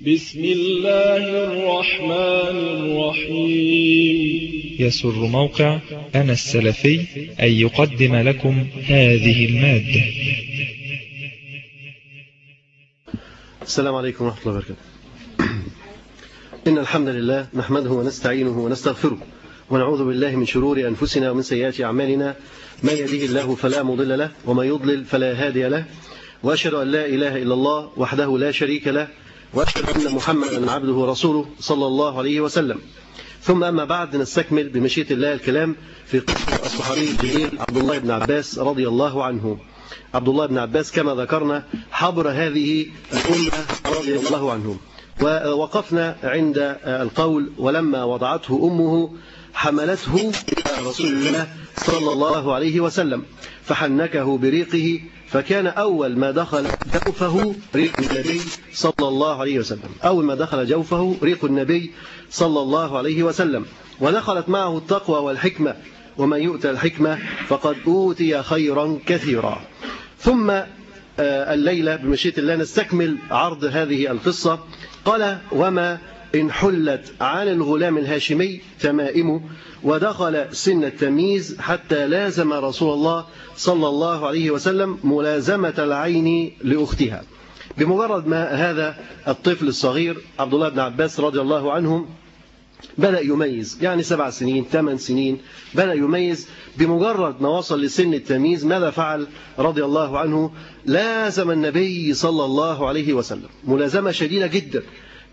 بسم الله الرحمن الرحيم. يسر موقع أنا السلفي أن يقدم لكم هذه المادة. السلام عليكم ورحمة الله وبركاته. إن الحمد لله نحمده ونستعينه ونستغفره ونعوذ بالله من شرور أنفسنا ومن سيئات أعمالنا. من يهده الله فلا مضل له ومن يضلل فلا هادي له. وأشهد أن لا إله إلا الله وحده لا شريك له. وأشهد أن محمدا عبده ورسوله صلى الله عليه وسلم. ثم أما بعد نستكمل بمشيئة الله الكلام في قصة الصحابي الجليل عبد الله بن عباس رضي الله عنه. عبد الله بن عباس كما ذكرنا حبر هذه الأمة رضي الله عنهم ووقفنا عند القول ولما وضعته أمه حملته إلى رسول الله صلى الله عليه وسلم فحنكه بريقه فكان أول ما دخل جوفه ريق النبي صلى الله عليه وسلم. أول ما دخل جوفه ريق النبي صلى الله عليه وسلم. ودخلت معه التقوى والحكمة ومن يؤتى الحكمة فقد أوتي خيرا كثيرا. ثم الليلة بمشيئة الله نستكمل عرض هذه القصة. قال وما إن حلت عن الغلام الهاشمي تمائمه ودخل سن التمييز حتى لازم رسول الله صلى الله عليه وسلم ملازمة العين لأختها. بمجرد ما هذا الطفل الصغير عبد الله بن عباس رضي الله عنه بدأ يميز يعني سبع سنين ثمان سنين بدأ يميز. بمجرد ما وصل لسن التمييز ماذا فعل؟ رضي الله عنه لازم النبي صلى الله عليه وسلم. ملازمة شديدة جدا.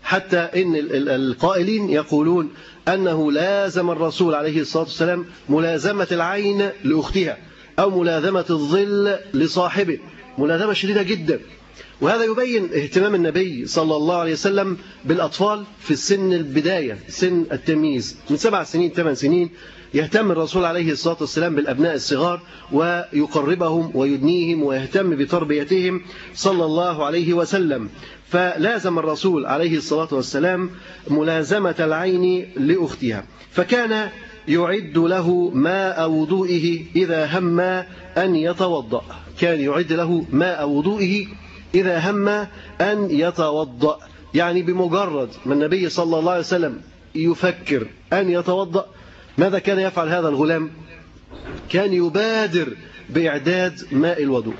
حتى إن القائلين يقولون أنه لازم الرسول عليه الصلاة والسلام ملازمة العين لأختها أو ملازمة الظل لصاحبه ملازمة شديدة جدا. وهذا يبين اهتمام النبي صلى الله عليه وسلم بالأطفال في السن البداية سن التمييز. من سبع سنين ثمان سنين يهتم الرسول عليه الصلاة والسلام بالأبناء الصغار ويقربهم ويدنيهم ويهتم بتربيتهم صلى الله عليه وسلم. فلازم الرسول عليه الصلاة والسلام ملازمة العين لأختها. فكان يعد له ماء وضوئه إذا هم أن يتوضأ. كان يعد له ماء وضوئه إذا هم أن يتوضأ. يعني بمجرد ما النبي صلى الله عليه وسلم يفكر أن يتوضأ ماذا كان يفعل هذا الغلام؟ كان يبادر بإعداد ماء الوضوء.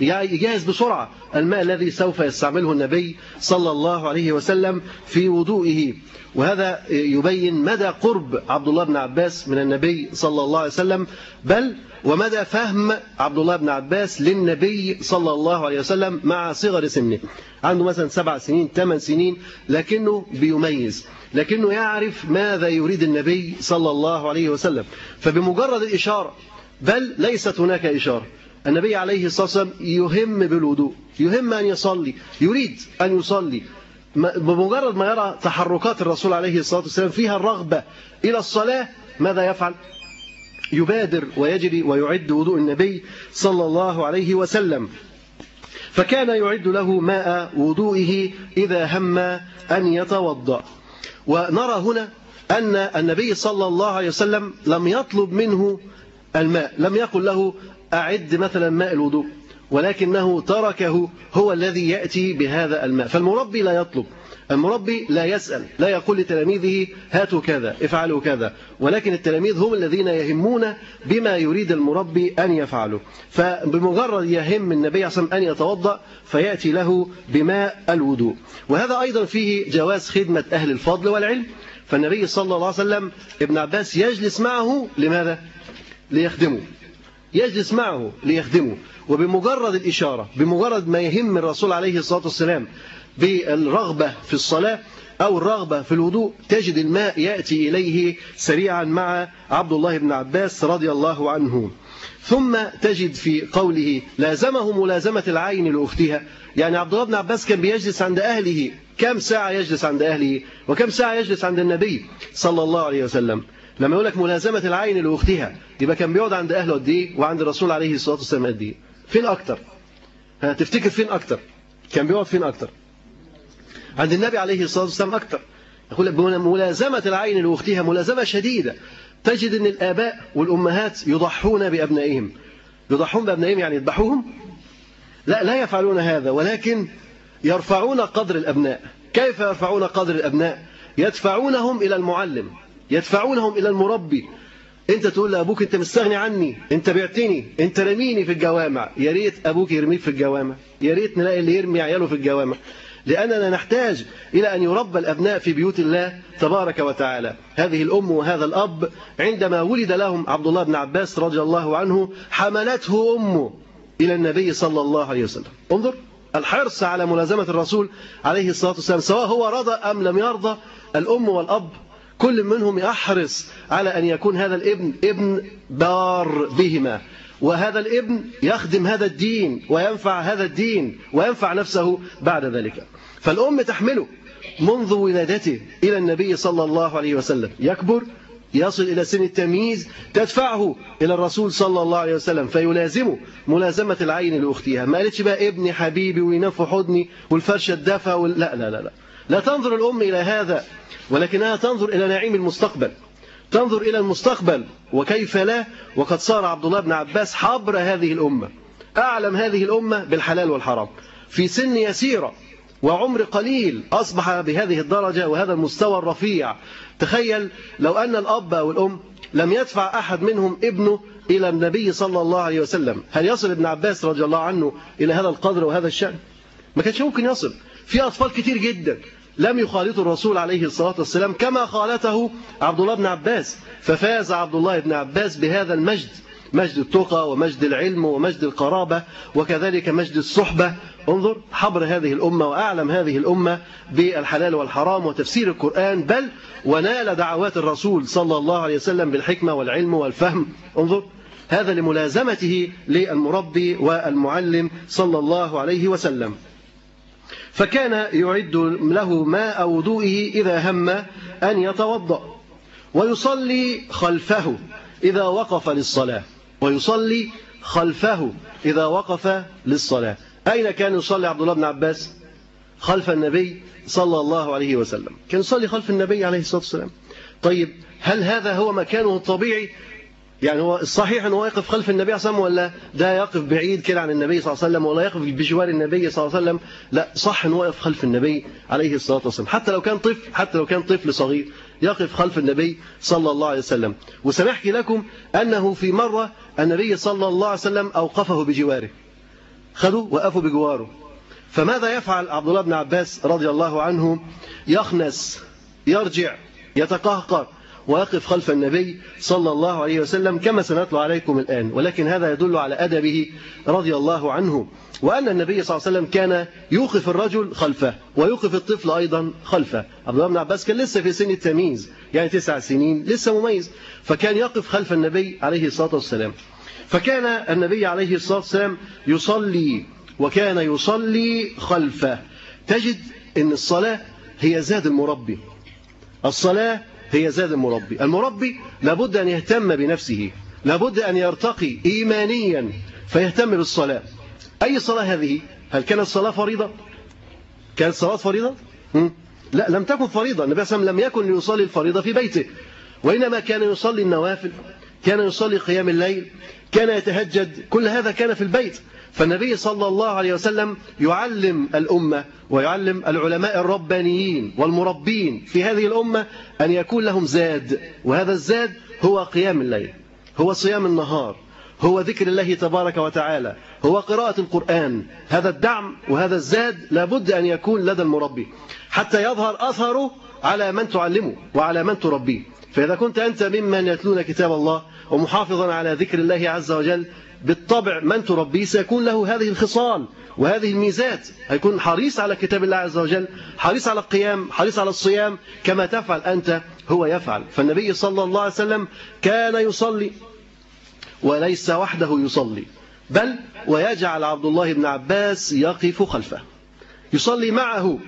يجهز بسرعة الماء الذي سوف يستعمله النبي صلى الله عليه وسلم في وضوئه. وهذا يبين مدى قرب عبد الله بن عباس من النبي صلى الله عليه وسلم بل ومدى فهم عبد الله بن عباس للنبي صلى الله عليه وسلم مع صغر سنه. عنده مثلا سبع سنين ثمان سنين لكنه بيميز لكنه يعرف ماذا يريد النبي صلى الله عليه وسلم. فبمجرد الإشارة بل ليست هناك إشارة. النبي عليه الصلاة والسلام يهم بالوضوء يهم أن يصلي يريد أن يصلي. بمجرد ما يرى تحركات الرسول عليه الصلاة والسلام فيها الرغبة إلى الصلاة ماذا يفعل؟ يبادر ويجري ويعد وضوء النبي صلى الله عليه وسلم. فكان يعد له ماء وضوئه إذا هم أن يتوضأ. ونرى هنا أن النبي صلى الله عليه وسلم لم يطلب منه الماء لم يقل له أعد مثلا ماء الوضوء ولكنه تركه هو الذي يأتي بهذا الماء. فالمربي لا يطلب المربي لا يسأل لا يقول لتلاميذه هاتوا كذا افعلوا كذا. ولكن التلاميذ هم الذين يهمون بما يريد المربي أن يفعله. فبمجرد يهم النبي صلى الله عليه وسلم أن يتوضأ فيأتي له بماء الوضوء. وهذا أيضا فيه جواز خدمة أهل الفضل والعلم. فالنبي صلى الله عليه وسلم ابن عباس يجلس معه لماذا؟ ليخدمه. يجلس معه ليخدمه. وبمجرد الإشارة بمجرد ما يهم الرسول عليه الصلاة والسلام بالرغبة في الصلاة أو الرغبة في الوضوء تجد الماء يأتي إليه سريعا مع عبد الله بن عباس رضي الله عنه. ثم تجد في قوله لازمه ملازمة العين لأختها يعني عبد الله بن عباس كان بيجلس عند أهله. كم ساعة يجلس عند أهله؟ وكم ساعة يجلس عند النبي صلى الله عليه وسلم؟ لما يقول لك ملازمة العين لأختها. يبقى كان بيقعد عند أهله قد إيه؟ وعند الرسول عليه الصلاة والسلام قد إيه؟ فين أكتر؟ هتفتكر فين أكتر؟ كان بيقعد فين أكتر؟ عند النبي عليه الصلاة والسلام أكتر. يقول ملازمة العين لأختها ملازمة شديدة. تجد أن الآباء والأمهات يضحون بأبنائهم. يضحون بأبنائهم يعني يذبحوهم؟ لا لا يفعلون هذا ولكن يرفعون قدر الأبناء. كيف يرفعون قدر الأبناء؟ يدفعونهم إلى المعلم. يدفعونهم إلى المربي. أنت تقول لابوك أنت مستغني عني أنت بعتني أنت رميني في الجوامع. يا ريت أبوك يرميك في الجوامع. يا ريت نلاقي اللي يرمي عياله في الجوامع. لأننا نحتاج إلى أن يربى الأبناء في بيوت الله تبارك وتعالى. هذه الأم وهذا الأب عندما ولد لهم عبد الله بن عباس رضي الله عنه حملته أمه إلى النبي صلى الله عليه وسلم. انظر الحرص على ملازمة الرسول عليه الصلاة والسلام سواء هو رضى أم لم يرضى الأم والأب كل منهم يحرص على أن يكون هذا الابن ابن بار بهما وهذا الابن يخدم هذا الدين وينفع هذا الدين وينفع نفسه بعد ذلك. فالأم تحمله منذ ولادته إلى النبي صلى الله عليه وسلم. يكبر يصل إلى سن التمييز تدفعه إلى الرسول صلى الله عليه وسلم فيلازمه ملازمة العين لأختها. ما قالتش بقى ابني حبيبي وينف حضني والفرشة الدفى. لا لا لا لا. لا تنظر الأم إلى هذا ولكنها تنظر إلى نعيم المستقبل. تنظر إلى المستقبل وكيف لا وقد صار عبد الله بن عباس حبر هذه الأمة. أعلم هذه الأمة بالحلال والحرام. في سن يسيرة وعمر قليل أصبح بهذه الدرجة وهذا المستوى الرفيع. تخيل لو أن الأب أو الأم لم يدفع أحد منهم ابنه إلى النبي صلى الله عليه وسلم. هل يصل ابن عباس رضي الله عنه إلى هذا القدر وهذا الشأن؟ ما كانش ممكن يصل. في أطفال كتير جدا لم يخالطوا الرسول عليه الصلاة والسلام كما خالته عبد الله بن عباس. ففاز عبد الله بن عباس بهذا المجد مجد التقى ومجد العلم ومجد القرابة وكذلك مجد الصحبة. انظر حبر هذه الأمة وأعلم هذه الأمة بالحلال والحرام وتفسير القرآن. بل ونال دعوات الرسول صلى الله عليه وسلم بالحكمة والعلم والفهم. انظر هذا لملازمته للمربي والمعلم صلى الله عليه وسلم. فكان يعد له ماء وضوئه إذا هم أن يتوضأ ويصلي خلفه إذا وقف للصلاة ويصلي خلفه إذا وقف للصلاة. أين كان يصلي عبد الله بن عباس؟ خلف النبي صلى الله عليه وسلم. كان يصلي خلف النبي عليه الصلاة والسلام. طيب هل هذا هو مكانه الطبيعي؟ يعني هو الصحيح أنه يقف خلف النبي صلى الله عليه وسلم ولا ده يقف بعيد كده عن النبي صلى الله عليه وسلم ولا يقف بجوار النبي صلى الله عليه وسلم؟ لا صح أنه يقف خلف النبي عليه الصلاة والسلام. حتى لو كان طفل حتى لو كان طفل صغير يقف خلف النبي صلى الله عليه وسلم. وسنحكي لكم أنه في مرة النبي صلى الله عليه وسلم أوقفه بجواره. خذوا وقفوا بجواره. فماذا يفعل عبد الله بن عباس رضي الله عنه؟ يخنس يرجع يتقهقر. ويقف خلف النبي صلى الله عليه وسلم كما سنتلو عليكم الآن. ولكن هذا يدل على أدبه رضي الله عنه. وأن النبي صلى الله عليه وسلم كان يوقف الرجل خلفه ويوقف الطفل أيضا خلفه. عبد الله بن عباس كان لسه في سن التمييز يعني تسع سنين لسه مميز. فكان يقف خلف النبي عليه الصلاة والسلام. فكان النبي عليه الصلاة والسلام يصلي وكان يصلي خلفه. تجد أن الصلاة هي زاد المربي. الصلاة هي زاد المربي. المربي لابد أن يهتم بنفسه لابد أن يرتقي إيمانيا فيهتم بالصلاة. أي صلاة هذه؟ هل كانت صلاة فريضة؟ كانت صلاة فريضة؟ لا لم تكن فريضة. النبي صلى الله عليه وسلم لم يكن يصلي الفريضة في بيته. وإنما كان يصلي النوافل كان يصلي قيام الليل كان يتهجد كل هذا كان في البيت. فالنبي صلى الله عليه وسلم يعلم الأمة ويعلم العلماء الربانيين والمربين في هذه الأمة أن يكون لهم زاد وهذا الزاد هو قيام الليل هو صيام النهار هو ذكر الله تبارك وتعالى هو قراءة القرآن. هذا الدعم وهذا الزاد لابد أن يكون لدى المربي حتى يظهر أثره على من تعلمه وعلى من تربيه. فإذا كنت أنت ممن يتلون كتاب الله ومحافظا على ذكر الله عز وجل بالطبع من تربيه سيكون له هذه الخصال وهذه الميزات. هيكون حريص على كتاب الله عز وجل حريص على القيام حريص على الصيام كما تفعل أنت هو يفعل. فالنبي صلى الله عليه وسلم كان يصلي وليس وحده يصلي بل ويجعل عبد الله بن عباس يقف خلفه يصلي معه.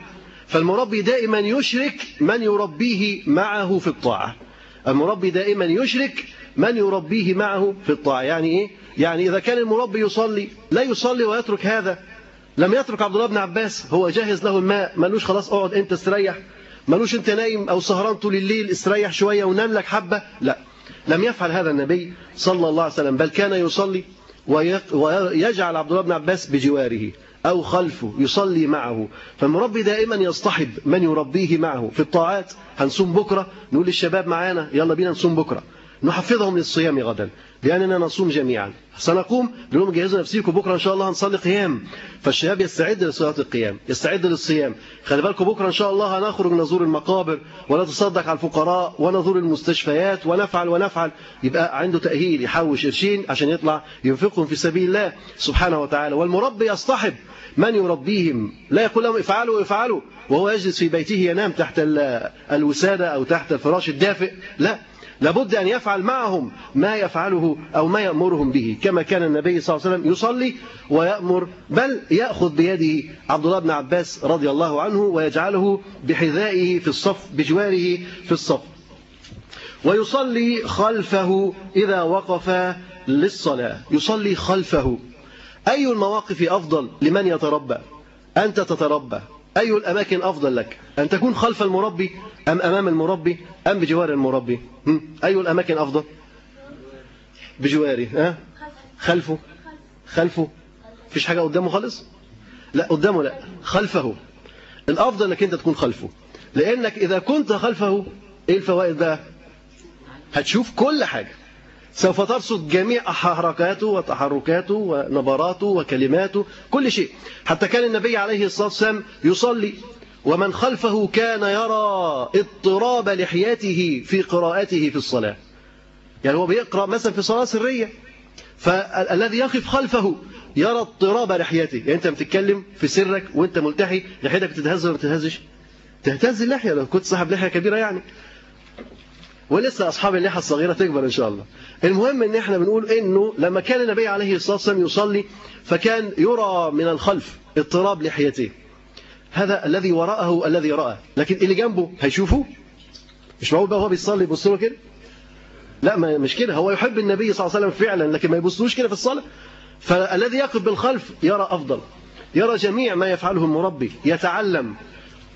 فالمربي دائما يشرك من يربيه معه في الطاعة. المربي دائما يشرك من يربيه معه في الطاعة. يعني إيه؟ يعني إذا كان المربي يصلي لا يصلي ويترك هذا. لم يترك عبد الله بن عباس هو جاهز له الماء ملوش خلاص أقعد أنت استريح. ملوش أنت نايم أو سهران طول الليل استريح شوية ونام لك حبة. لا لم يفعل هذا النبي صلى الله عليه وسلم بل كان يصلي ويجعل عبد الله بن عباس بجواره أو خلفه يصلي معه. فالمربي دائما يصطحب من يربيه معه. في الطاعات هنصوم بكرة نقول للشباب معانا يلا بينا نصوم بكرة. نحفظهم للصيام غدا. لأننا نصوم جميعا. سنقوم لهم جهزوا نفسيكم بكرة إن شاء الله هنصلي قيام. فالشباب يستعد لصلاة القيام يستعد للصيام. خلي بالكم بكرة إن شاء الله هنخرج نزور المقابر ونتصدق على الفقراء ونزور المستشفيات ونفعل ونفعل. يبقى عنده تأهيل يحوش قرشين عشان يطلع ينفقهم في سبيل الله سبحانه وتعالى. والمربي يصطحب من يربيهم؟ لا يقول لهم افعلوا افعلوا. وهو يجلس في بيته ينام تحت الوسادة أو تحت الفراش الدافئ. لا لابد أن يفعل معهم ما يفعله أو ما يأمرهم به كما كان النبي صلى الله عليه وسلم يصلي ويأمر بل يأخذ بيده عبد الله بن عباس رضي الله عنه ويجعله بحذائه في الصف بجواره في الصف. ويصلي خلفه إذا وقف للصلاة. يصلي خلفه. أي المواقف أفضل لمن يتربى؟ أنت تتربى. أي الأماكن أفضل لك؟ أن تكون خلف المربي أم أمام المربي؟ أم بجوار المربي؟ أي الأماكن أفضل؟ بجواري ها؟ خلفه؟ خلفه؟ فيش حاجة قدامه خالص؟ لا قدامه لا خلفه. الأفضل أنك أنت تكون خلفه. لأنك إذا كنت خلفه إيه الفوائد بقى؟ هتشوف كل حاجة. سوف ترصد جميع حركاته وتحركاته ونبراته وكلماته كل شيء. حتى كان النبي عليه الصلاة والسلام يصلي ومن خلفه كان يرى اضطراب لحياته في قراءته في الصلاة. يعني هو بيقرأ مثلا في صلاة سرية فالذي يقف خلفه يرى اضطراب لحياته. يعني أنت بتتكلم في سرك وأنت ملتحي لحيتك بتتهز ولا ما بتتهزش؟ تهتز اللحية لو كنت صاحب لحية كبيرة يعني. ولسه أصحاب اللحى الصغيرة تكبر إن شاء الله. المهم إن إحنا بنقول إنه لما كان النبي عليه الصلاة والسلام يصلي فكان يرى من الخلف اضطراب لحيته. هذا الذي وراءه الذي رأى. لكن اللي جنبه هيشوفه؟ مش معقول بقى هو بيصلي يبص له كده؟ لا مش كده. هو يحب النبي صلى الله عليه وسلم فعلا لكن ما يبصلوش كده في الصلاة؟ فالذي يقف بالخلف يرى أفضل. يرى جميع ما يفعله المربي يتعلم.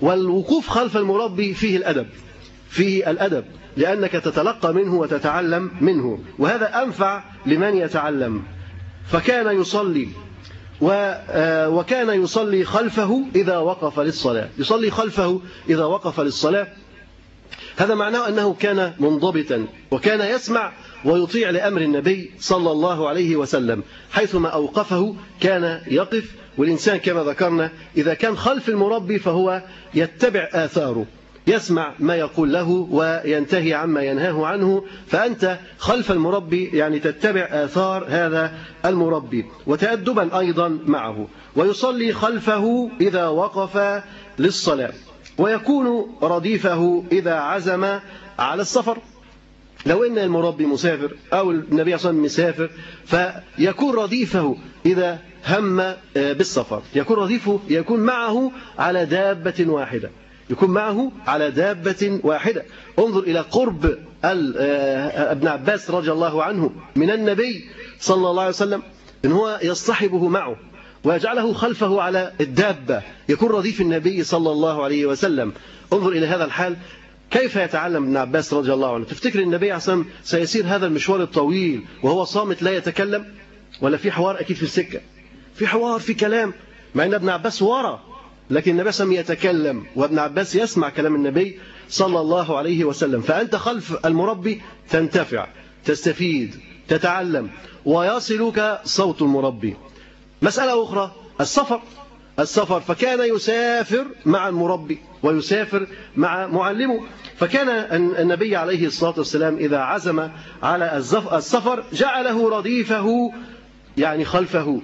والوقوف خلف المربي فيه الأدب. فيه الأدب. لأنك تتلقى منه وتتعلم منه. وهذا أنفع لمن يتعلم. فكان يصلي. وكان يصلي خلفه إذا وقف للصلاة. يصلي خلفه إذا وقف للصلاة. هذا معناه أنه كان منضبطا وكان يسمع ويطيع لأمر النبي صلى الله عليه وسلم. حيثما أوقفه كان يقف والإنسان كما ذكرنا إذا كان خلف المربي فهو يتبع آثاره. يسمع ما يقول له وينتهي عما ينهاه عنه فأنت خلف المربي يعني تتبع آثار هذا المربي وتأدبا أيضا معه ويصلي خلفه إذا وقف للصلاة ويكون رديفه إذا عزم على السفر. لو إن المربي مسافر أو النبي صلى الله عليه وسلم مسافر فيكون رديفه إذا هم بالسفر يكون رديفه يكون معه على دابة واحدة. يكون معه على دابة واحدة. انظر إلى قرب آه، ابن عباس رضي الله عنه من النبي صلى الله عليه وسلم إن هو يصطحبه معه ويجعله خلفه على الدابة يكون رديف النبي صلى الله عليه وسلم. انظر إلى هذا الحال. كيف يتعلم ابن عباس رضي الله عنه؟ تفتكر النبي عليه الصلاة سيسير هذا المشوار الطويل وهو صامت لا يتكلم؟ ولا في حوار أكيد في السكة؟ في حوار في كلام. مع أن ابن عباس ورا لكن النبي صلى الله عليه وسلم يتكلم وابن عباس يسمع كلام النبي صلى الله عليه وسلم. فأنت خلف المربي تنتفع تستفيد تتعلم ويصلك صوت المربي. مسألة أخرى السفر. السفر فكان يسافر مع المربي ويسافر مع معلمه. فكان النبي عليه الصلاة والسلام إذا عزم على السفر جعله رديفه يعني خلفه.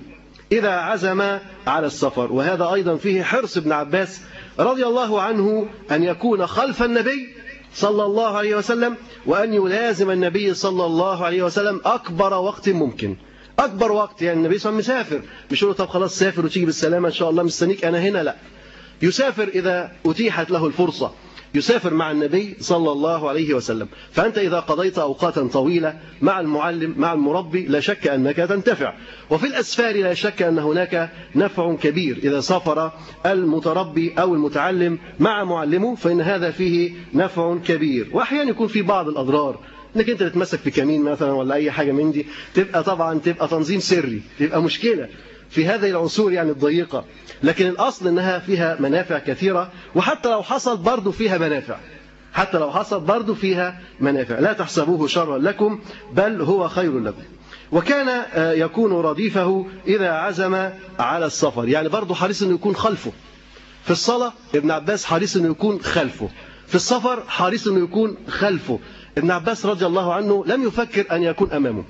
إذا عزم على السفر. وهذا أيضا فيه حرص ابن عباس رضي الله عنه أن يكون خلف النبي صلى الله عليه وسلم وأن يلازم النبي صلى الله عليه وسلم أكبر وقت ممكن. أكبر وقت يعني النبي صلى الله عليه وسلم مسافر. مش يقول طب خلاص سافر وتيجي بالسلامة إن شاء الله مستنيك أنا هنا؟ لا. يسافر إذا أتيحت له الفرصة. يسافر مع النبي صلى الله عليه وسلم. فأنت إذا قضيت أوقاتا طويلة مع المعلم مع المربي لا شك أنك تنتفع. وفي الأسفار لا شك أن هناك نفع كبير. إذا سافر المتربي أو المتعلم مع معلمه فإن هذا فيه نفع كبير. وأحيانا يكون في بعض الأضرار. إنك أنت تتمسك في كمين مثلا ولا أي حاجة من دي تبقى طبعا تبقى تنظيم سري تبقى مشكلة. في هذه العصور يعني الضيقة. لكن الأصل إنها فيها منافع كثيرة وحتى لو حصل برضه فيها منافع. حتى لو حصل برضه فيها منافع. لا تحسبوه شرا لكم بل هو خير لكم. وكان آه، يكون رديفه إذا عزم على السفر. يعني برضه حريص أنه يكون خلفه. في الصلاة ابن عباس حريص أنه يكون خلفه. في السفر حريص أنه يكون خلفه. ابن عباس رضي الله عنه لم يفكر أن يكون أمامه.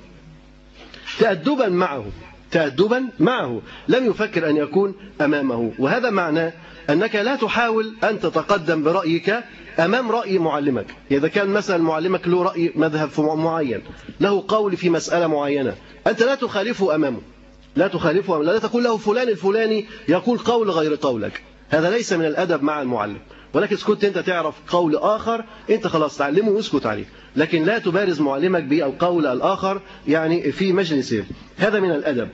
تأدبا معه. تأدبا معه. لم يفكر أن يكون أمامه. وهذا معناه أنك لا تحاول أن تتقدم برأيك أمام رأي معلمك. إذا كان مثلا معلمك له رأي مذهب معين له قول في مسألة معينة أنت لا تخالفه أمامه. لا تخالفه أمامه. لا تقول له فلان الفلاني يقول قول غير قولك. هذا ليس من الأدب مع المعلم. ولكن اسكت أنت تعرف قول آخر أنت خلاص تعلمه واسكت عليه. لكن لا تبارز معلمك بالقول الآخر يعني في مجلسه هذا من الأدب.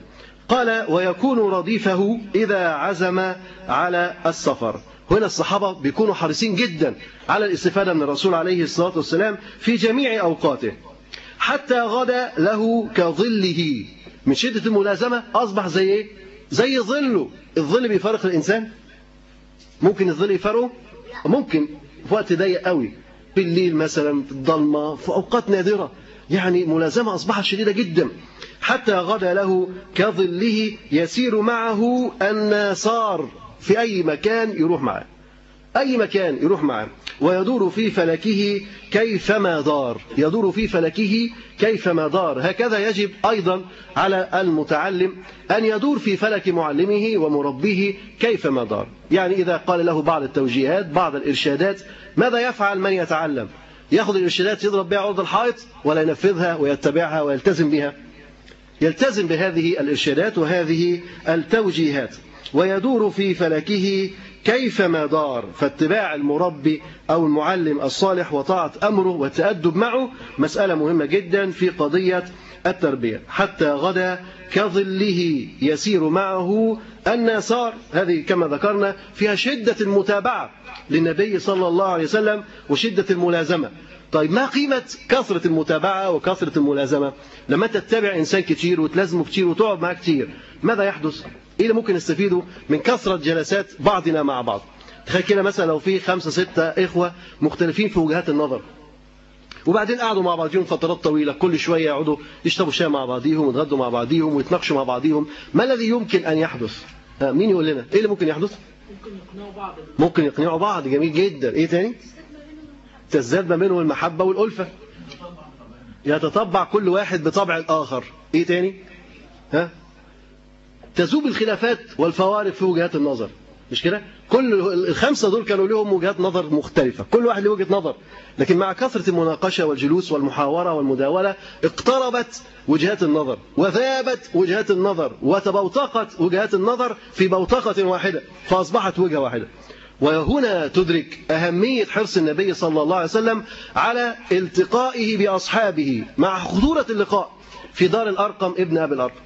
قال ويكون رديفه إذا عزم على السفر. هنا الصحابة بيكونوا حريصين جدا على الاستفادة من الرسول عليه الصلاة والسلام في جميع أوقاته. حتى غدا له كظله. من شدة الملازمة أصبح زي إيه؟ زي ظله. الظل بيفارق الإنسان؟ ممكن الظل يفارقه ممكن في وقت ضيق قوي بالليل مثلا في الضلمة في أوقات نادرة. يعني ملازمة أصبحت شديدة جدا. حتى غدا له كظله يسير معه الناصار في أي مكان يروح معه أي مكان يروح معه. ويدور في فلكه كيفما دار. يدور في فلكه كيفما دار. هكذا يجب أيضا على المتعلم أن يدور في فلك معلمه ومربيه كيفما دار. يعني إذا قال له بعض التوجيهات بعض الإرشادات ماذا يفعل من يتعلم؟ يأخذ الإرشادات يضرب بها عرض الحائط ولا ينفذها ويتبعها ويلتزم بها. يلتزم بهذه الإرشادات وهذه التوجيهات. ويدور في فلكه كيفما دار فاتباع المربي أو المعلم الصالح وطاعة أمره والتأدب معه مسألة مهمة جدا في قضية التربية. حتى غدا كظله يسير معه النسار هذه كما ذكرنا فيها شدة المتابعة للنبي صلى الله عليه وسلم وشدة الملازمة. طيب ما قيمة كثرة المتابعة وكثرة الملازمة؟ لما تتبع إنسان كتير وتلازمه كتير وتقعد معاه كتير ماذا يحدث؟ إيه اللي ممكن نستفيده من كثرة جلسات بعضنا مع بعض؟ تخيل كده مثلا لو في خمسة ستة إخوة مختلفين في وجهات النظر. وبعدين قعدوا مع بعضهم فترات طويلة كل شوية يقعدوا يشربوا شاي مع بعضهم ويتغدوا مع بعضهم ويتناقشوا مع بعضهم ما الذي يمكن أن يحدث؟ مين يقول لنا؟ إيه اللي ممكن يحدث؟ ممكن يقنعوا بعض. ممكن يقنعوا بعض. جميل جدا. إيه تاني؟ تزداد ما بينهم المحبة والألفة. يتطبع كل واحد بطبع الآخر. إيه تاني؟ ها؟ تذوب الخلافات والفوارق في وجهات النظر. مش كده؟ كل الخمسة دول كانوا لهم وجهات نظر مختلفة. كل واحد له وجهة نظر. لكن مع كثرة المناقشة والجلوس والمحاورة والمداولة اقتربت وجهات النظر وذابت وجهات النظر وتبوتقت وجهات النظر في بوتقة واحدة فأصبحت وجهة واحدة. وهنا تدرك أهمية حرص النبي صلى الله عليه وسلم على التقائه بأصحابه مع خطورة اللقاء في دار الأرقم ابن أبي الأرقم.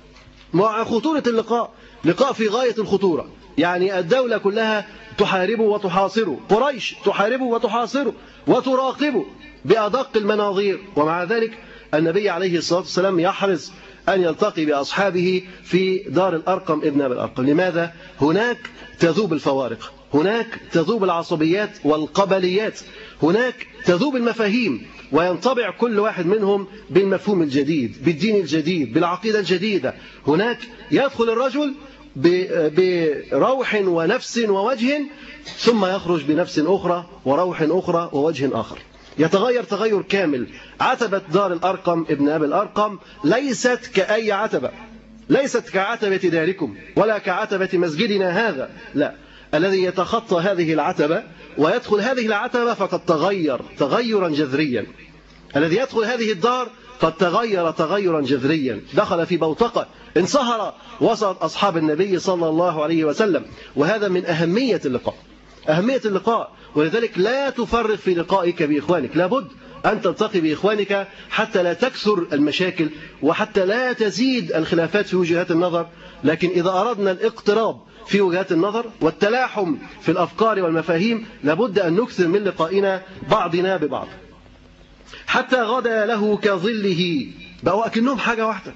مع خطورة اللقاء. لقاء في غاية الخطورة. يعني الدولة كلها تحاربه وتحاصره قريش تحاربه وتحاصره وتراقبه بأدق المناظير. ومع ذلك النبي عليه الصلاة والسلام يحرص أن يلتقي بأصحابه في دار الأرقم ابن أبي الأرقم. لماذا؟ هناك تذوب الفوارق هناك تذوب العصبيات والقبليات هناك تذوب المفاهيم وينطبع كل واحد منهم بالمفهوم الجديد بالدين الجديد بالعقيدة الجديدة. هناك يدخل الرجل بروح ونفس ووجه ثم يخرج بنفس أخرى وروح أخرى ووجه آخر. يتغير تغير كامل. عتبة دار الأرقم ابن أبي الأرقم ليست كأي عتبة. ليست كعتبة داركم ولا كعتبة مسجدنا هذا. لا. الذي يتخطى هذه العتبة ويدخل هذه العتبة فقد تغير تغيرا جذريا. الذي يدخل هذه الدار قد تغير تغيرا جذريا. دخل في بوتقة انصهر وسط أصحاب النبي صلى الله عليه وسلم. وهذا من أهمية اللقاء. أهمية اللقاء ولذلك لا تفرق في لقائك بإخوانك. لابد أن تلتقي بإخوانك حتى لا تكثر المشاكل وحتى لا تزيد الخلافات في وجهات النظر. لكن إذا أردنا الاقتراب في وجهات النظر والتلاحم في الأفكار والمفاهيم لابد أن نكثر من لقائنا بعضنا ببعض. حتى غدا له كظله. بقوا أكنهم حاجة واحدة.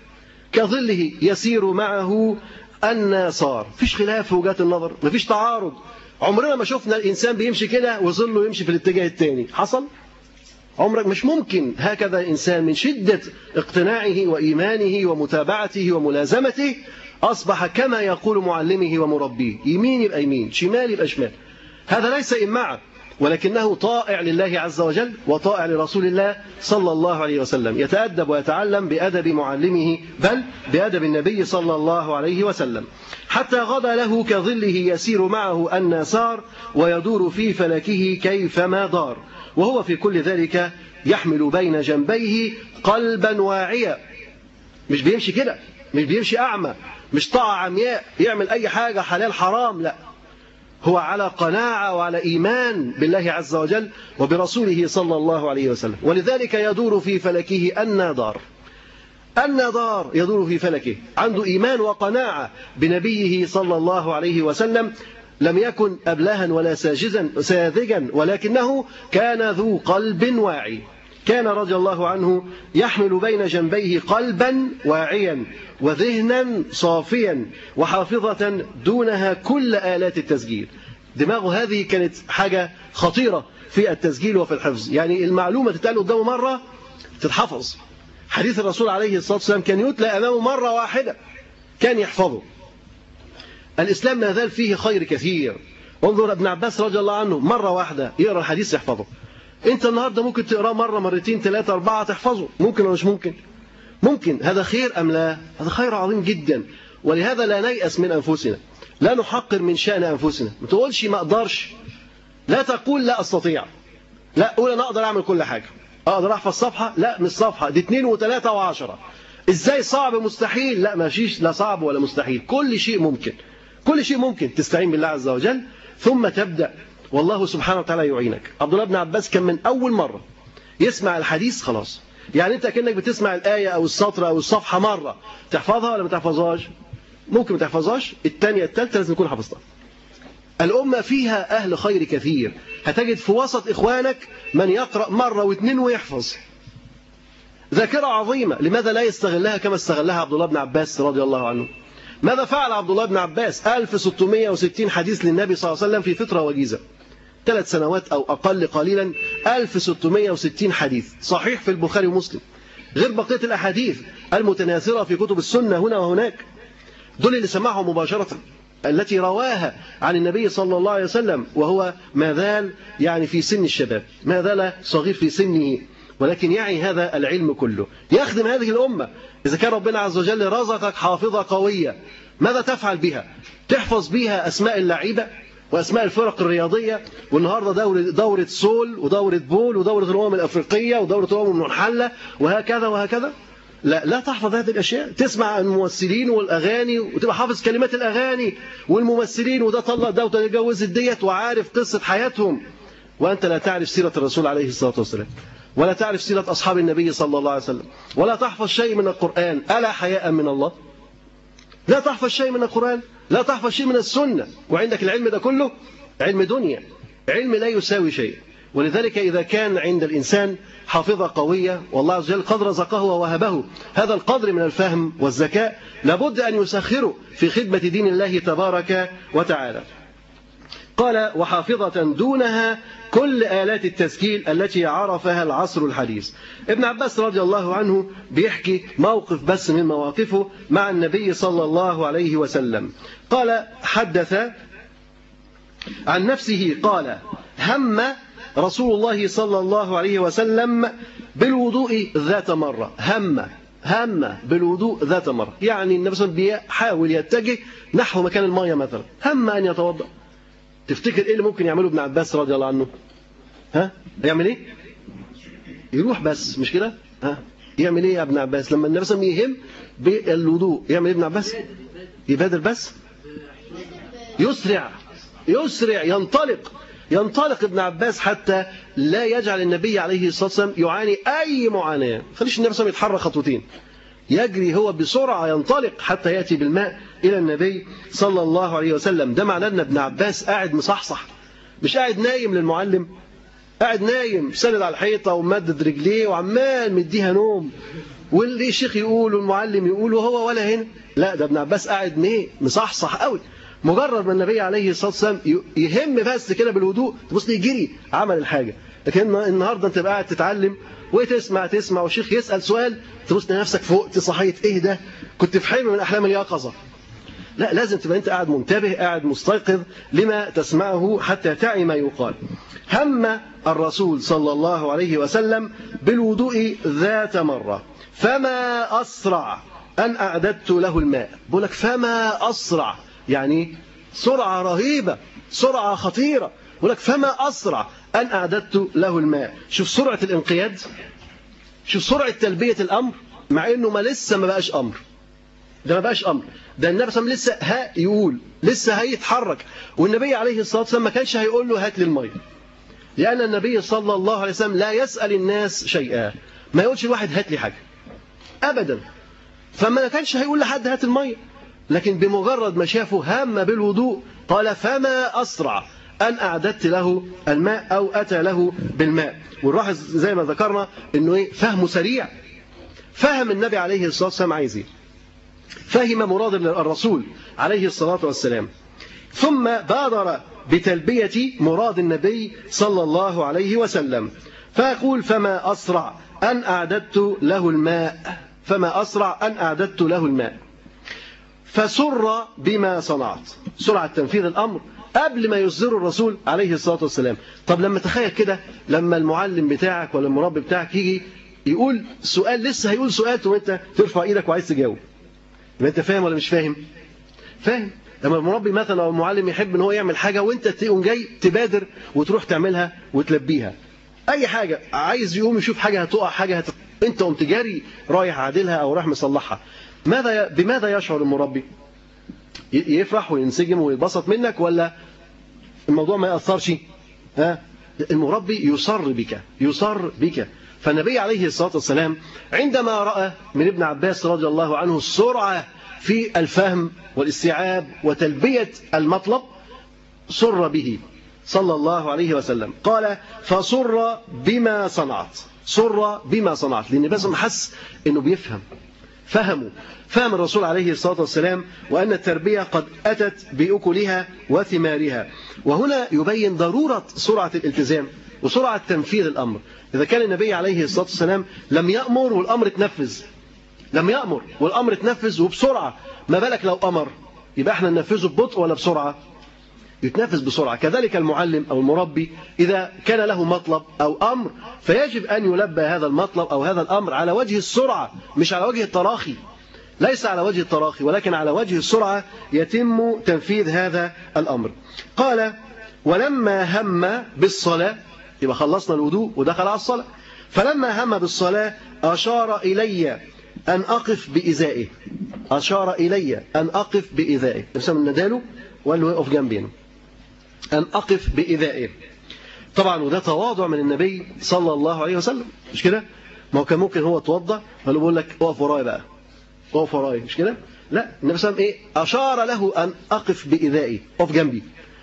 كظله يسير معه الناصار. فيش خلاف في وجهات النظر مفيش تعارض. عمرنا ما شفنا الإنسان بيمشي كده وظله يمشي في الاتجاه الثاني حصل؟ عمرك مش ممكن هكذا إنسان من شدة اقتناعه وإيمانه ومتابعته وملازمته أصبح كما يقول معلمه ومربيه يمين يبقى يمين شمال يبقى شمال. هذا ليس إمعة ولكنه طائع لله عز وجل وطائع لرسول الله صلى الله عليه وسلم. يتأدب ويتعلم بأدب معلمه بل بأدب النبي صلى الله عليه وسلم. حتى غدا له كظله يسير معه النسار ويدور في فلكه كيفما دار. وهو في كل ذلك يحمل بين جنبيه قلبا واعيا. مش بيمشي كده مش بيمشي أعمى مش طاعة عمياء يعمل أي حاجة حلال حرام لا. هو على قناعة وعلى إيمان بالله عز وجل وبرسوله صلى الله عليه وسلم. ولذلك يدور في فلكه النادار النادار يدور في فلكه. عنده إيمان وقناعة بنبيه صلى الله عليه وسلم. لم يكن أبلها ولا ساجزا ساذجا ولكنه كان ذو قلب واعي. كان رضي الله عنه يحمل بين جنبيه قلبا واعيا وذهنا صافيا وحافظة دونها كل آلات التسجيل. دماغه هذه كانت حاجة خطيرة في التسجيل وفي الحفظ. يعني المعلومة تتقال قدامه مرة تتحفظ. حديث الرسول عليه الصلاة والسلام كان يتلى أمامه مرة واحدة كان يحفظه. الإسلام ما زال فيه خير كثير. انظر ابن عباس رضي الله عنه مرة واحدة يقرأ الحديث يحفظه. انت النهاردة ممكن تقراه مرة مرتين ثلاثة أربعة تحفظه. ممكن ولا مش ممكن؟ ممكن. هذا خير أم لا؟ هذا خير عظيم جدا. ولهذا لا نيأس من أنفسنا. لا نحقر من شأن أنفسنا. ما تقولش ما أقدرش. لا تقول لا أستطيع. لا قول أنا أقدر أعمل كل حاجة. أقدر أحفظ صفحة؟ لا مش صفحة. دي اثنين وثلاثة وعشرة. إزاي صعب؟ مستحيل. لا ما فيش. لا صعب ولا مستحيل. كل شيء ممكن. كل شيء ممكن. تستعين بالله عز وجل. ثم تبدأ والله سبحانه وتعالى يعينك. عبد الله بن عباس كان من أول مرة يسمع الحديث خلاص. يعني أنت كأنك بتسمع الآية أو السطر أو الصفحة مرة. تحفظها ولا ما تحفظهاش؟ ممكن ما تحفظهاش. الثانية الثالثة لازم تكون حفظتها الأمة فيها أهل خير كثير. هتجد في وسط إخوانك من يقرأ مرة واثنين ويحفظ. ذاكرة عظيمة. لماذا لا يستغلها كما استغلها عبد الله بن عباس رضي الله عنه؟ ماذا فعل عبد الله بن عباس؟ 1660 حديث للنبي صلى الله عليه وسلم في فترة وجيزة. ثلاث سنوات أو أقل قليلا 1660 حديث. صحيح في البخاري ومسلم. غير بقية الأحاديث المتناثرة في كتب السنة هنا وهناك. دول اللي سمعهم مباشرة التي رواها عن النبي صلى الله عليه وسلم وهو ما زال يعني في سن الشباب ما زال صغير في سنه ولكن يعي هذا العلم كله. يخدم هذه الأمة. إذا كان ربنا عز وجل رزقك حافظة قوية ماذا تفعل بها؟ تحفظ بها أسماء اللعيبة؟ وأسماء الفرق الرياضية والنهاردة دورة, دورة سول ودورة بول ودورة الأمم الأفريقية ودورة الأمم المنحلة وهكذا وهكذا. لا لا تحفظ هذه الأشياء. تسمع الممثلين والأغاني وتبقى حافظ كلمات الأغاني والممثلين وده طلق ده وده اتجوز ديت وعارف قصة حياتهم. وأنت لا تعرف سيرة الرسول عليه الصلاة والسلام ولا تعرف سيرة أصحاب النبي صلى الله عليه وسلم ولا تحفظ شيء من القرآن. ألا حياء من الله؟ لا تحفظ شيء من القرآن؟ لا تحفظ شيء من السنة. وعندك العلم ده كله؟ علم دنيا. علم لا يساوي شيء. ولذلك إذا كان عند الإنسان حافظة قوية والله عز وجل قد رزقه ووهبه. هذا القدر من الفهم والذكاء لابد أن يسخره في خدمة دين الله تبارك وتعالى. قال وحافظة دونها كل آلات التسجيل التي عرفها العصر الحديث. ابن عباس رضي الله عنه بيحكي موقف بس من مواقفه مع النبي صلى الله عليه وسلم. قال حدث عن نفسه قال هم رسول الله صلى الله عليه وسلم بالوضوء ذات مرة. هم هم بالوضوء ذات مرة. يعني النبي صلى الله عليه وسلم بيحاول يتجه نحو مكان المية مثلا. هم أن يتوضأ. تفتكر إيه اللي ممكن يعمله ابن عباس رضي الله عنه؟ ها؟ يعمل إيه؟ يروح بس مش كده؟ ها؟ يعمل إيه يا ابن عباس؟ لما النبي صلى الله عليه وسلم يهم بالوضوء يعمل إيه ابن عباس؟ يبادر بس؟ يسرع يسرع ينطلق ينطلق ابن عباس حتى لا يجعل النبي عليه الصلاة والسلام يعاني أي معاناة. خليش النبي صلى الله عليه وسلم يتحرك خطوتين. يجري هو بسرعة ينطلق حتى يأتي بالماء إلى النبي صلى الله عليه وسلم. ده معناه أن ابن عباس قاعد مصحصح مش قاعد نايم للمعلم قاعد نايم سند على الحيطة ومدد رجليه وعمال مديها نوم. واللي الشيخ يقول والمعلم يقول وهو ولا هنا لا ده ابن عباس قاعد ميه مصحصح قوي. مجرد ما النبي عليه الصلاة والسلام يهم بس كده بالهدوء تبص يجري عمل الحاجة. لكن النهارده أنت قاعد تتعلم وتسمع تسمع. والشيخ يسأل سؤال تبص لنفسك فوق صحيت إيه ده؟ كنت في حلم من أحلام اليقظة. لا لازم تبقى أنت قاعد منتبه قاعد مستيقظ لما تسمعه حتى تعي ما يقال. هم الرسول صلى الله عليه وسلم بالوضوء ذات مرة. فما أسرع أن أعددت له الماء. بقول لك فما أسرع. يعني سرعة رهيبة سرعة خطيرة. بقول لك فما أسرع أن أعددت له الماء. شوف سرعة الانقياد شوف سرعة تلبية الأمر مع أنه ما لسه ما بقاش أمر. ده ما بقاش أمر. ده النبي صلى الله عليه وسلم لسه ها يقول لسه هيتحرك. والنبي عليه الصلاة والسلام ما كانش هيقول له هات لي المية. لأن النبي صلى الله عليه وسلم لا يسأل الناس شيئا. ما يقولش الواحد هات لي حاجة. أبدا. فما كانش هيقول لحد هات المية. لكن بمجرد ما شافه هام بالوضوء قال فما أسرع أن أعددت له الماء أو أتى له بالماء. ونلاحظ زي ما ذكرنا أنه إيه؟ فهمه سريع. فهم النبي عليه الصلاة والسلام عايز إيه؟ فهم مراد الرسول عليه الصلاة والسلام. ثم بادر بتلبية مراد النبي صلى الله عليه وسلم. فأقول فما أسرع أن أعددت له الماء. فما أسرع أن أعددت له الماء. فسر بما صنعت. سرعة تنفيذ الأمر. قبل ما يصدر الرسول عليه الصلاة والسلام. طب لما تخيل كده لما المعلم بتاعك ولا المربي بتاعك يجي يقول سؤال لسه هيقول سؤال وانت ترفع إيدك وعايز تجاوب. يبقى انت فاهم ولا مش فاهم؟ فاهم. لما المربي مثلا أو المعلم يحب إن هو يعمل حاجة وانت تقوم جاي تبادر وتروح تعملها وتلبيها. أي حاجة عايز يقوم يشوف حاجة هتقع حاجة هت... انت قمت جاري رايح عادلها أو رايح مصلحها. ماذا بماذا يشعر المربي؟ يفرح وينسجم ويتبسط منك ولا الموضوع ما يأثرش؟ ها؟ المربي يصر بك يصر بك. فالنبي عليه الصلاة والسلام عندما رأى من ابن عباس رضي الله عنه السرعة في الفهم والاستيعاب وتلبية المطلب سر به صلى الله عليه وسلم. قال فسر بما صنعت. سر بما صنعت. لأن بس حس أنه بيفهم. فهموا. فهم الرسول عليه الصلاة والسلام وأن التربية قد أتت بأكلها وثمارها. وهنا يبين ضرورة سرعة الالتزام وسرعة تنفيذ الأمر. إذا كان النبي عليه الصلاة والسلام لم يأمر والأمر تنفذ لم يأمر والأمر تنفذ وبسرعة. ما بالك لو أمر؟ يبقى إحنا ننفذه ببطء ولا بسرعة؟ يتنفذ بسرعة. كذلك المعلم أو المربي إذا كان له مطلب أو أمر فيجب أن يلبى هذا المطلب أو هذا الأمر على وجه السرعة مش على وجه التراخي. ليس على وجه التراخي ولكن على وجه السرعة يتم تنفيذ هذا الأمر. قال ولما هم بالصلاة يبقى خلصنا الوضوء ودخل على الصلاة. فلما هم بالصلاة أشار إلي أن أقف بإزائه. أشار إلي أن أقف بإزائه. من نداله وقال له اقف جنبي أن أقف بإذائه. طبعا وده تواضع من النبي صلى الله عليه وسلم. مش كده؟ ما هو كان ممكن هو توضى قال له لك اقف ورايا بقى. اقف ورايا مش كده؟ لا النبي صلى الله عليه وسلم إيه؟ أشار له أن أقف بإذائي. اقف جنبي.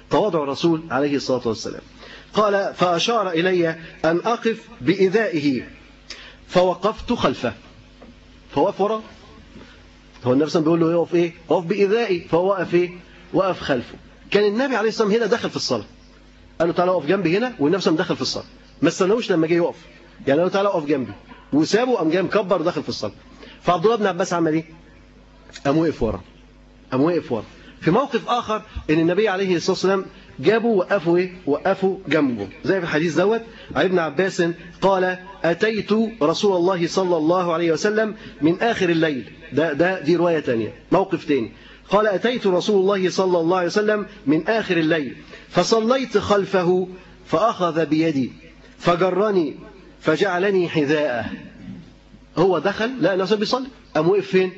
تواضع الرسول عليه الصلاة والسلام. قال فأشار إلي أن أقف بإذائه. فوقفت خلفه. فوقف وراه. هو النبي صلى الله عليه وسلم بيقول له يقف إيه؟ اقف بإذائي. فهو وقف إيه؟ وقف خلفه. كان النبي عليه الصلاه والسلام هنا دخل في الصلاة. قال له تعالى اقف جنبي هنا والنبي صلى الله عليه وسلم دخل في الصلاة. ما استناوش لما جه يقف. يعني قال له تعالى اقف جنبي. وسابه قام جاي مكبر ودخل في الصلاة. فعبد الله بن عباس عمل إيه؟ قام وقف ورا. قام وقف ورا. في موقف آخر إن النبي عليه الصلاة والسلام جابوا وقفوا إيه؟ وقفوا جنبه. زي في الحديث دوت عن ابن عباس قال أتيت رسول الله صلى الله عليه وسلم من آخر الليل. ده ده دي رواية ثانية موقف ثاني قال أتيت رسول الله صلى الله عليه وسلم من آخر الليل فصليت خلفه فأخذ بيدي فجرني فجعلني حذاءه. هو دخل لا الناس بيصلي قام وقف فين؟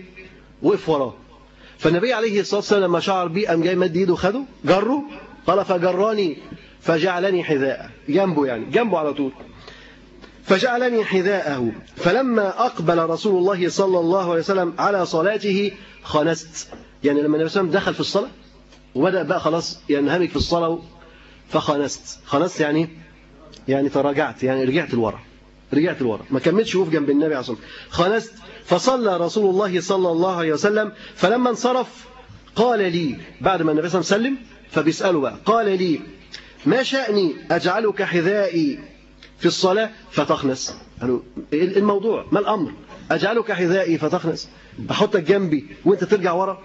وقف وراه. فالنبي عليه الصلاة والسلام لما شعر بيه قام جاي مد ايده خده جره قال فجرني فجعلني حذاءه. جنبه يعني جنبه على طول. فجعلني حذاءه. فلما أقبل رسول الله صلى الله عليه وسلم على صلاته خنست. يعني لما النبي صلى الله عليه وسلم دخل في الصلاة وبدأ بقى خلاص ينهمك في الصلاة فخنست. خنست يعني يعني تراجعت يعني رجعت لورا. رجعت لورا. ما كملتش وقوف جنب النبي عليه الصلاة والسلام. خلصت فصلى رسول الله صلى الله عليه وسلم فلما انصرف قال لي بعد ما النبي صلى الله عليه وسلم فبيسأله بقى قال لي ما شأني أجعلك حذائي في الصلاة فتخنس؟ إيه الموضوع؟ ما الأمر؟ أجعلك حذائي فتخنس؟ أحطك جنبي وأنت ترجع ورا؟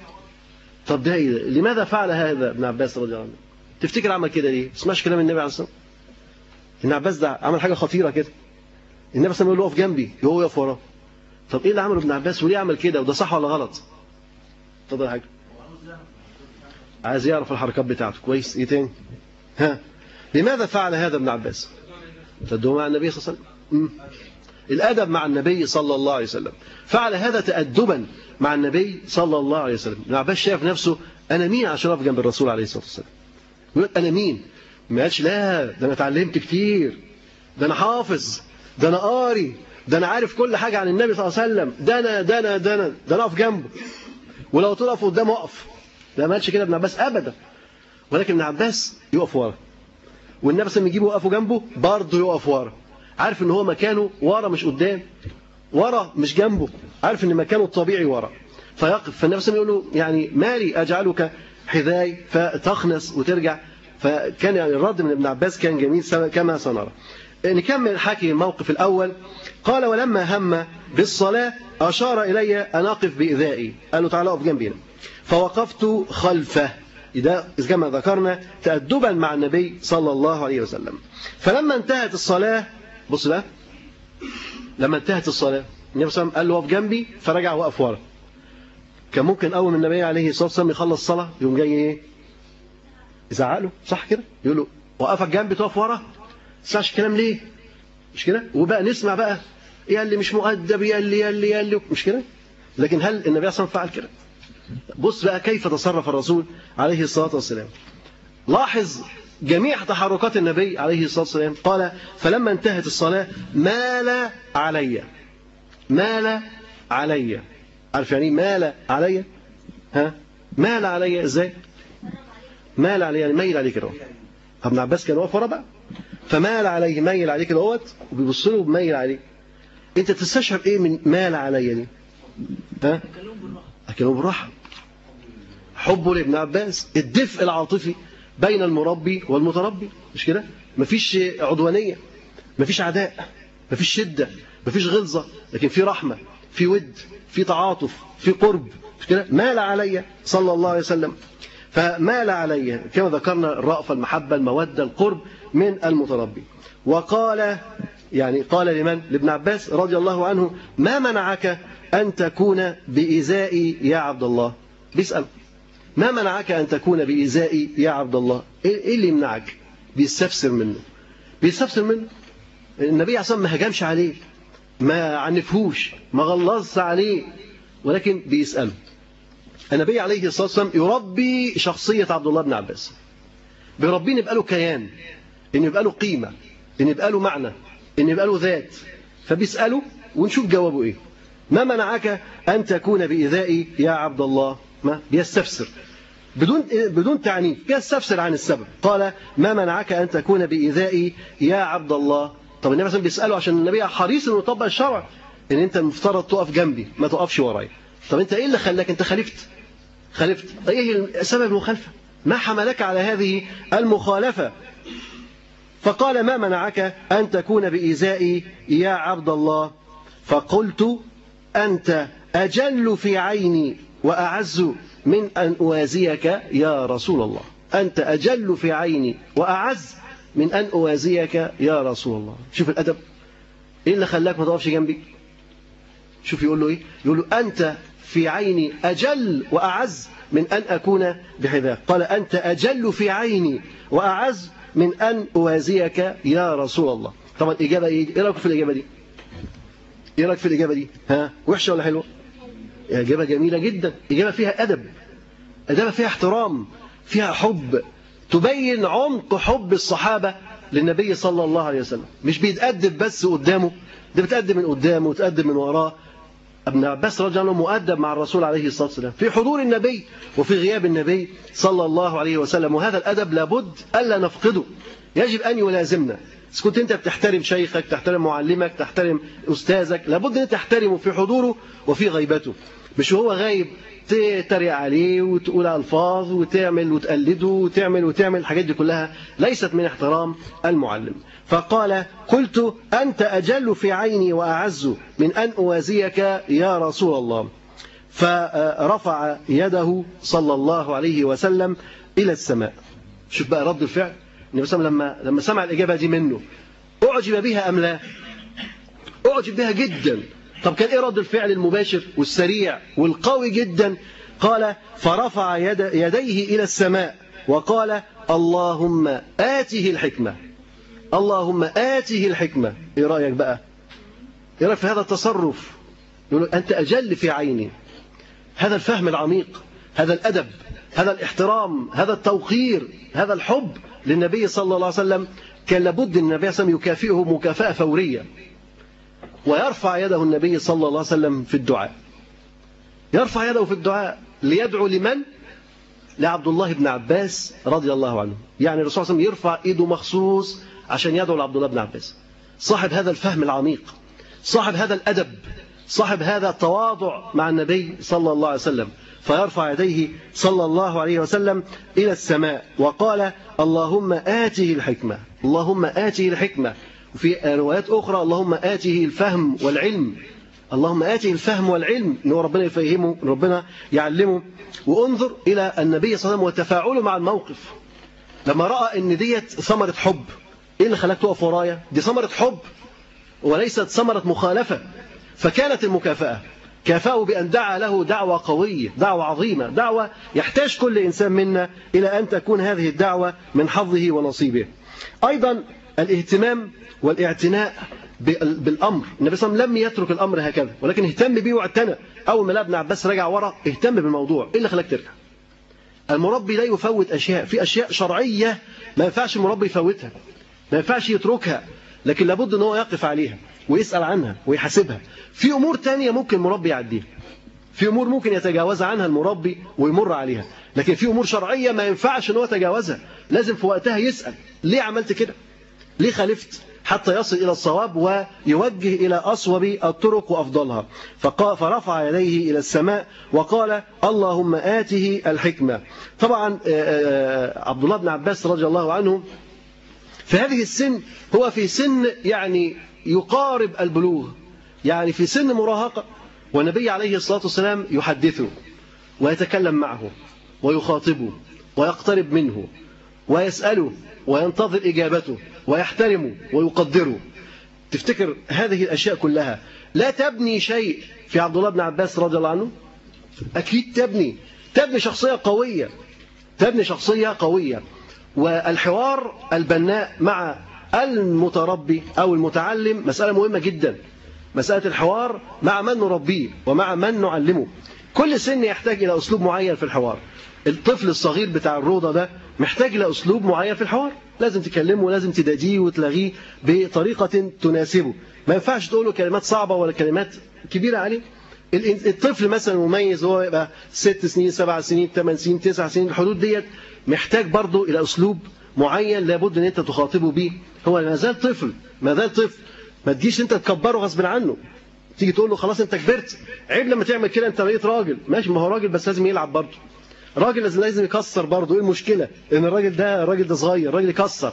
طب ده ده؟ لماذا فعل هذا ابن عباس رضي الله عنه؟ تفتكر عمل كده ليه؟ اسمعش كلام النبي عليه الصلاة والسلام؟ ابن عباس ده عمل حاجة خطيرة كده. النبي صلى الله عليه وسلم يقول له اقف جنبي وهو يقف وراه. طب إيه اللي عمله ابن عباس؟ وليه عمل كده؟ وده صح ولا غلط؟ اتفضل يا حاج. عايز يعرف الحركات بتاعته. كويس. إيه تاني؟ ها؟ لماذا فعل هذا ابن عباس؟ تدعو مع النبي صلى الله عليه وسلم. الأدب مع النبي صلى الله عليه وسلم. فعل هذا تأدبا. مع النبي صلى الله عليه وسلم. ابن عباس شايف نفسه أنا مين عشان أقف جنب الرسول عليه الصلاة والسلام. يقول أنا مين ما قالش لا ده أنا اتعلمت كتير. ده أنا حافظ. ده أنا قاري. ده أنا عارف كل حاجة عن النبي صلى الله عليه وسلم. ده أنا ده أنا ده أنا ده أنا أقف جنبه. ولو تقف قدامه أقف. لا ما قالش كده ابن عباس أبدا. ولكن ابن عباس يقف ورا. والنبي وسلم يجيبه يقفوا جنبه برضه يقف ورا. عارف إن هو مكانه ورا مش قدام. ورا مش جنبه عارف إن مكانه الطبيعي ورا. فيقف فالنبي صلى الله عليه وسلم يقول له يعني مالي؟ أجعلك حذاي فتخنس وترجع. فكان يعني الرد من ابن عباس كان جميل كما سنرى. نكمل حكي الموقف الأول قال ولما هم بالصلاة أشار إلي أن أقف بإذائي. قال له تعالى أقف جنبنا فوقفت خلفه. إذا كما ذكرنا تأدبا مع النبي صلى الله عليه وسلم. فلما انتهت الصلاة بص بقى. لما انتهت الصلاة النبي صلى الله عليه وسلم قال له وقف جنبي فرجع وقف ورا. كان ممكن أول من النبي عليه الصلاة والسلام يخلص الصلاة يقوم جاي إيه؟ يزعق له صح كده؟ يقول له وقفك جنبي تقف ورا؟ تسمعش الكلام ليه؟ مش كده؟ وبقى نسمع بقى يا اللي مش مؤدب يا اللي يا اللي يا اللي مش كده؟ لكن هل النبي صلى الله عليه وسلم فعل كده؟ بص بقى كيف تصرف الرسول عليه الصلاة والسلام. لاحظ جميع تحركات النبي عليه الصلاة والسلام قال فلما انتهت الصلاة مال علي. مال علي. عارف يعني مال علي؟ ها؟ مال علي إزاي؟ مال علي يعني ميل عليه كده ابن عباس كان واقف ورا بقى. فمال عليه ميل عليه كده اهوت وبيبص له بميل عليه. أنت تستشعر إيه من مال علي دي؟ ها؟ اكلمه بالراحة. حبه لابن عباس الدفء العاطفي. بين المربي والمتربي مش كده؟ مفيش عدوانية مفيش عداء مفيش شدة مفيش غلظة لكن في رحمة في ود في تعاطف في قرب مش كده؟ مال علي صلى الله عليه وسلم. فمال علي كما ذكرنا الرأفة المحبة المودة القرب من المتربي. وقال يعني قال لمن؟ لابن عباس رضي الله عنه ما منعك أن تكون بإزائي يا عبد الله؟ بيسأل. ما منعك أن تكون بإزائي يا عبد الله؟ إيه اللي يمنعك؟ بيستفسر منه. بيستفسر منه؟ النبي عليه ما هجمش عليه. ما عنفهوش. ما غلظش عليه. ولكن بيسأله. النبي عليه الصلاة والسلام يربي شخصية عبد الله بن عباس. بيربيه يبقى له كيان إن يبقى له قيمة إن يبقى له معنى إن يبقى له ذات. فبيسأله ونشوف جوابه إيه. ما منعك أن تكون بإذائي يا عبد الله؟ ما بيستفسر بدون بدون تعنيف بيستفسر عن السبب. قال ما منعك أن تكون بإذائي يا عبد الله؟ طب النبي مثلا بيسأله عشان النبي حريص إنه يطبق الشرع إن أنت المفترض تقف جنبي ما تقفش ورايا. طب أنت إيه اللي خلاك؟ أنت خالفت خالفت إيه سبب المخالفة؟ ما حملك على هذه المخالفة؟ فقال ما منعك أن تكون بإيذائي يا عبد الله؟ فقلت أنت أجل في عيني. وأعز من أن أوازيك يا رسول الله. أنت أجل في عيني وأعز من أن أوازيك يا رسول الله. شوف الأدب. إيه اللي خلاك ما تقفش جنبي؟ شوف يقول له إيه؟ يقول له أنت في عيني أجل وأعز من أن أكون بحذاك. قال أنت أجل في عيني وأعز من أن أوازيك يا رسول الله. طبعا إجابة إيه؟ إيه رأيك في الإجابة دي؟ إيه رأيك في الإجابة دي؟ ها؟ وحشة ولا حلوة؟ إجابة جميلة جدا. إجابة فيها أدب. إجابة فيها احترام. فيها حب. تبين عمق حب الصحابة للنبي صلى الله عليه وسلم. مش بيتأدب بس قدامه. ده بتقدم من قدامه وتقدم من وراه. ابن عباس رضي الله عنه مؤدب مع الرسول عليه الصلاة والسلام. في حضور النبي وفي غياب النبي صلى الله عليه وسلم. وهذا الأدب لابد ألا نفقده. يجب أن يلازمنا. إذا كنت أنت بتحترم شيخك تحترم معلمك تحترم أستاذك لابد أن تحترمه في حضوره وفي غيبته. مش هو غايب تتريق عليه وتقول ألفاظ وتعمل وتقلده وتعمل وتعمل الحاجات دي كلها. ليست من احترام المعلم. فقال قلت أنت أجل في عيني وأعز من أن أوازيك يا رسول الله. فرفع يده صلى الله عليه وسلم إلى السماء. شوف بقى رد الفعل. النبي صلى الله عليه وسلم لما لما سمع الإجابة دي منه أعجب بها أم لا؟ أعجب بها جدا. طب كان إيه رد الفعل المباشر والسريع والقوي جدا؟ قال فرفع يد يديه إلى السماء وقال اللهم آته الحكمة اللهم آته الحكمة. إيه رأيك بقى؟ إيه رأيك في هذا التصرف؟ يقول أنت أجل في عيني. هذا الفهم العميق هذا الأدب. هذا الاحترام هذا التوقير هذا الحب للنبي صلى الله عليه وسلم كان لابد أن النبي صلى الله عليه وسلم يكافئه مكافأة فورية. ويرفع يده النبي صلى الله عليه وسلم في الدعاء. يرفع يده في الدعاء ليدعو لمن؟ لعبد الله بن عباس رضي الله عنه. يعني الرسول صلى الله عليه وسلم يرفع إيده مخصوص عشان يدعو لعبد الله بن عباس. صاحب هذا الفهم العميق. صاحب هذا الأدب. صاحب هذا التواضع مع النبي صلى الله عليه وسلم. فيرفع يديه صلى الله عليه وسلم إلى السماء وقال اللهم آته الحكمة اللهم آته الحكمة. وفي روايات أخرى اللهم آته الفهم والعلم اللهم آته الفهم والعلم إنه ربنا يفهمه ربنا يعلمه. وانظر إلى النبي صلى الله عليه وسلم وتفاعله مع الموقف. لما رأى إن ديت ثمرة حب إيه اللي خلاك تقف ورايا؟ دي ثمرة حب وليست ثمرة مخالفة فكانت المكافأة. كافأه بأن دعا له دعوة قوية دعوة عظيمة دعوة يحتاج كل إنسان منا إلى أن تكون هذه الدعوة من حظه ونصيبه. أيضا الاهتمام والاعتناء بالأمر. النبي صلى الله عليه وسلم لم يترك الأمر هكذا ولكن اهتم به واعتنى. أول ما ابن عباس رجع ورا اهتم بالموضوع. إيه اللي خلاك ترجع؟ المربي لا يفوت أشياء. في أشياء شرعية ما ينفعش المربي يفوتها ما ينفعش يتركها لكن لابد إن هو يقف عليها. ويسأل عنها ويحاسبها. في أمور تانية ممكن المربي يعديها. في أمور ممكن يتجاوز عنها المربي ويمر عليها. لكن في أمور شرعية ما ينفعش إن هو يتجاوزها. لازم في وقتها يسأل. ليه عملت كده؟ ليه خالفت؟ حتى يصل إلى الصواب ويوجه إلى أصوب الطرق وأفضلها. فرفع يديه إلى السماء وقال اللهم آته الحكمة. طبعا عبد الله بن عباس رضي الله عنه في هذه السن هو في سن يعني يقارب البلوغ. يعني في سن مراهقة والنبي عليه الصلاة والسلام يحدثه ويتكلم معه ويخاطبه ويقترب منه ويسأله وينتظر إجابته ويحترمه ويقدره. تفتكر هذه الأشياء كلها لا تبني شيء في عبد الله بن عباس رضي الله عنه؟ أكيد تبني. تبني شخصية قوية. تبني شخصية قوية. والحوار البناء مع المتربي أو المتعلم مسألة مهمة جدا. مسألة الحوار مع من نربيه ومع من نعلمه. كل سن يحتاج إلى أسلوب معين في الحوار. الطفل الصغير بتاع الروضة ده محتاج إلى أسلوب معين في الحوار. لازم تكلمه ولازم تداديه وتلغيه بطريقة تناسبه. ما ينفعش تقول له كلمات صعبة ولا كلمات كبيرة عليه الطفل مثلا مميز هو يبقى ست سنين سبع سنين ثمان سنين تسع سنين الحدود ديت محتاج برضه إلى أسلوب معين لابد أن أنت تخاطبه به هو ما زال طفل ما زال طفل. ما تجيش أنت تكبره غصب عنه. تيجي تقول له خلاص أنت كبرت. عيب لما تعمل كده أنت بقيت راجل. ماشي ما هو راجل بس لازم يلعب برضه. راجل لازم لازم يكسر برضه. إيه المشكلة؟ إن الراجل ده الراجل ده صغير الراجل يكسر.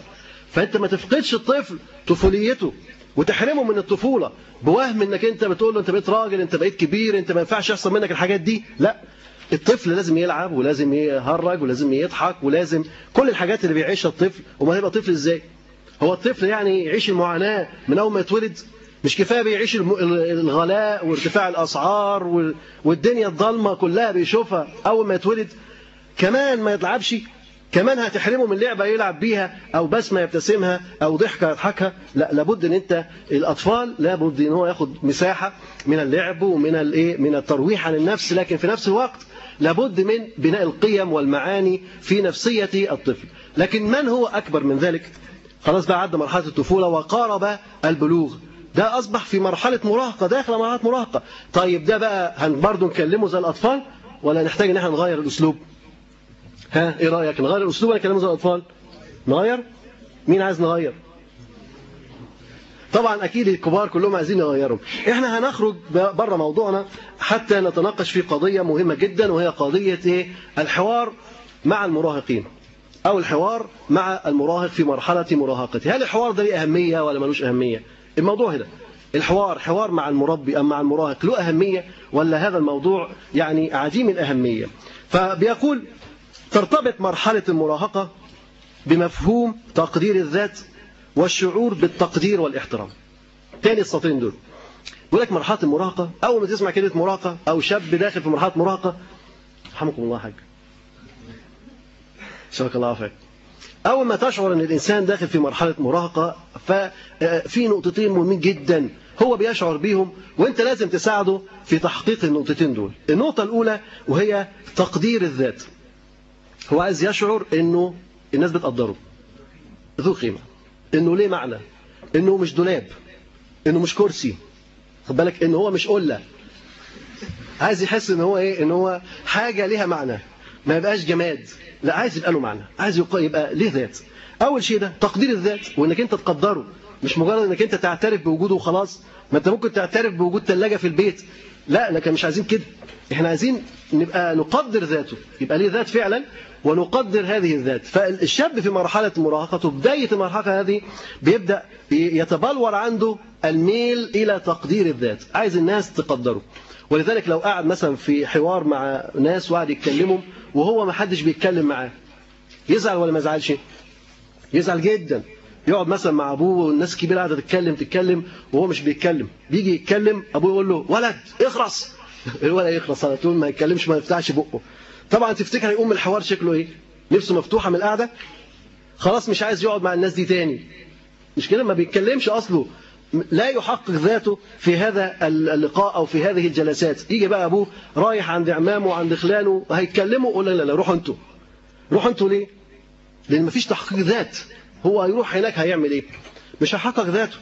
فأنت ما تفقدش الطفل طفوليته وتحرمه من الطفولة بوهم إنك أنت بتقول له أنت بقيت راجل أنت بقيت كبير أنت ما ينفعش يحصل منك الحاجات دي. لا الطفل لازم يلعب ولازم يهرج ولازم يضحك ولازم كل الحاجات اللي بيعيشها الطفل. وما هيبقى طفل إزاي؟ هو الطفل يعني يعيش المعاناة من أول ما يتولد. مش كفاية بيعيش الغلاء وارتفاع الأسعار والدنيا الضلمة كلها بيشوفها أول ما يتولد. كمان ما يلعبش كمان هتحرمه من لعبة يلعب بيها أو بسمة يبتسمها أو ضحكة يضحكها. لا لابد أن أنت الأطفال لابد أن هو ياخد مساحة من اللعب ومن الايه من الترويح عن النفس لكن في نفس الوقت لابد من بناء القيم والمعاني في نفسية الطفل. لكن من هو أكبر من ذلك؟ خلاص بقى عدى مرحلة الطفولة وقارب البلوغ. ده أصبح في مرحلة مراهقة داخل مرحلة مراهقة. طيب ده بقى برضه نكلمه زي الأطفال ولا نحتاج إن إحنا نغير الأسلوب؟ ها إيه رأيك؟ نغير الأسلوب ولا كلام زي الأطفال؟ نغير؟ مين عايز نغير؟ طبعا أكيد الكبار كلهم عايزين يغيروا. إحنا هنخرج بره موضوعنا حتى نتناقش في قضية مهمة جدا وهي قضية إيه؟ الحوار مع المراهقين أو الحوار مع المراهق في مرحلة مراهقته. هل الحوار ده ليه أهمية ولا ملوش أهمية؟ الموضوع هنا. الحوار حوار مع المربي أم مع المراهق له أهمية ولا هذا الموضوع يعني عديم الأهمية فبيقول ترتبط مرحلة المراهقة بمفهوم تقدير الذات والشعور بالتقدير والاحترام. تاني السطرين دول. بيقول لك مرحلة المراهقة أول ما تسمع كلمة مراهقة أو شاب داخل في مرحلة مراهقة رحمكم الله حاج شكرا الله عافيك أول ما تشعر أن الإنسان داخل في مرحلة مراهقة ففي نقطتين مهمين جدا هو بيشعر بيهم وأنت لازم تساعده في تحقيق النقطتين دول. النقطة الأولى وهي تقدير الذات. هو عايز يشعر إنه الناس بتقدره. ذو قيمة. إنه ليه معنى؟ إنه مش دولاب إنه مش كرسي. خد بالك؟ إنه هو مش قلة. عايز يحس إن هو إيه؟ إن هو حاجة ليها معنى. ما يبقاش جماد. لا عايز يبقى له معنى. عايز يبقى ليه ذات. أول شيء ده تقدير الذات وإنك أنت تقدره. مش مجرد إنك أنت تعترف بوجوده وخلاص. ما أنت ممكن تعترف بوجود ثلاجه في البيت. لا لكن مش عايزين كده. إحنا عايزين نبقى نقدر ذاته. يبقى ليه ذات فعلا؟ ونقدر هذه الذات. فالشاب في مرحلة مراهقته بداية المرحلة هذه بيبدأ يتبلور عنده الميل إلى تقدير الذات. عايز الناس تقدره. ولذلك لو قعد مثلا في حوار مع ناس وقعد يتكلموا وهو ما حدش بيتكلم معاه يزعل ولا ما يزعلش؟ يزعل جدا. يقعد مثلا مع أبوه والناس الكبيره قاعدة تتكلم تتكلم وهو مش بيتكلم. بيجي يتكلم أبوه يقول له ولد اخرس. الولد يخرس على طول ما يتكلمش ما يفتحش بقه. طبعا تفتكر هيقوم الحوار شكله إيه؟ نفسه مفتوحة من القعدة؟ خلاص مش عايز يقعد مع الناس دي تاني. مش كده؟ ما بيتكلمش أصله. لا يحقق ذاته في هذا اللقاء أو في هذه الجلسات. يجي بقى أبوه رايح عند عمامه وعند خلانه هيتكلموا يقول لا لا روحوا أنتوا. روحوا أنتوا ليه؟ لأن مفيش تحقيق ذات. هو هيروح هناك هيعمل إيه؟ مش هيحقق ذاته.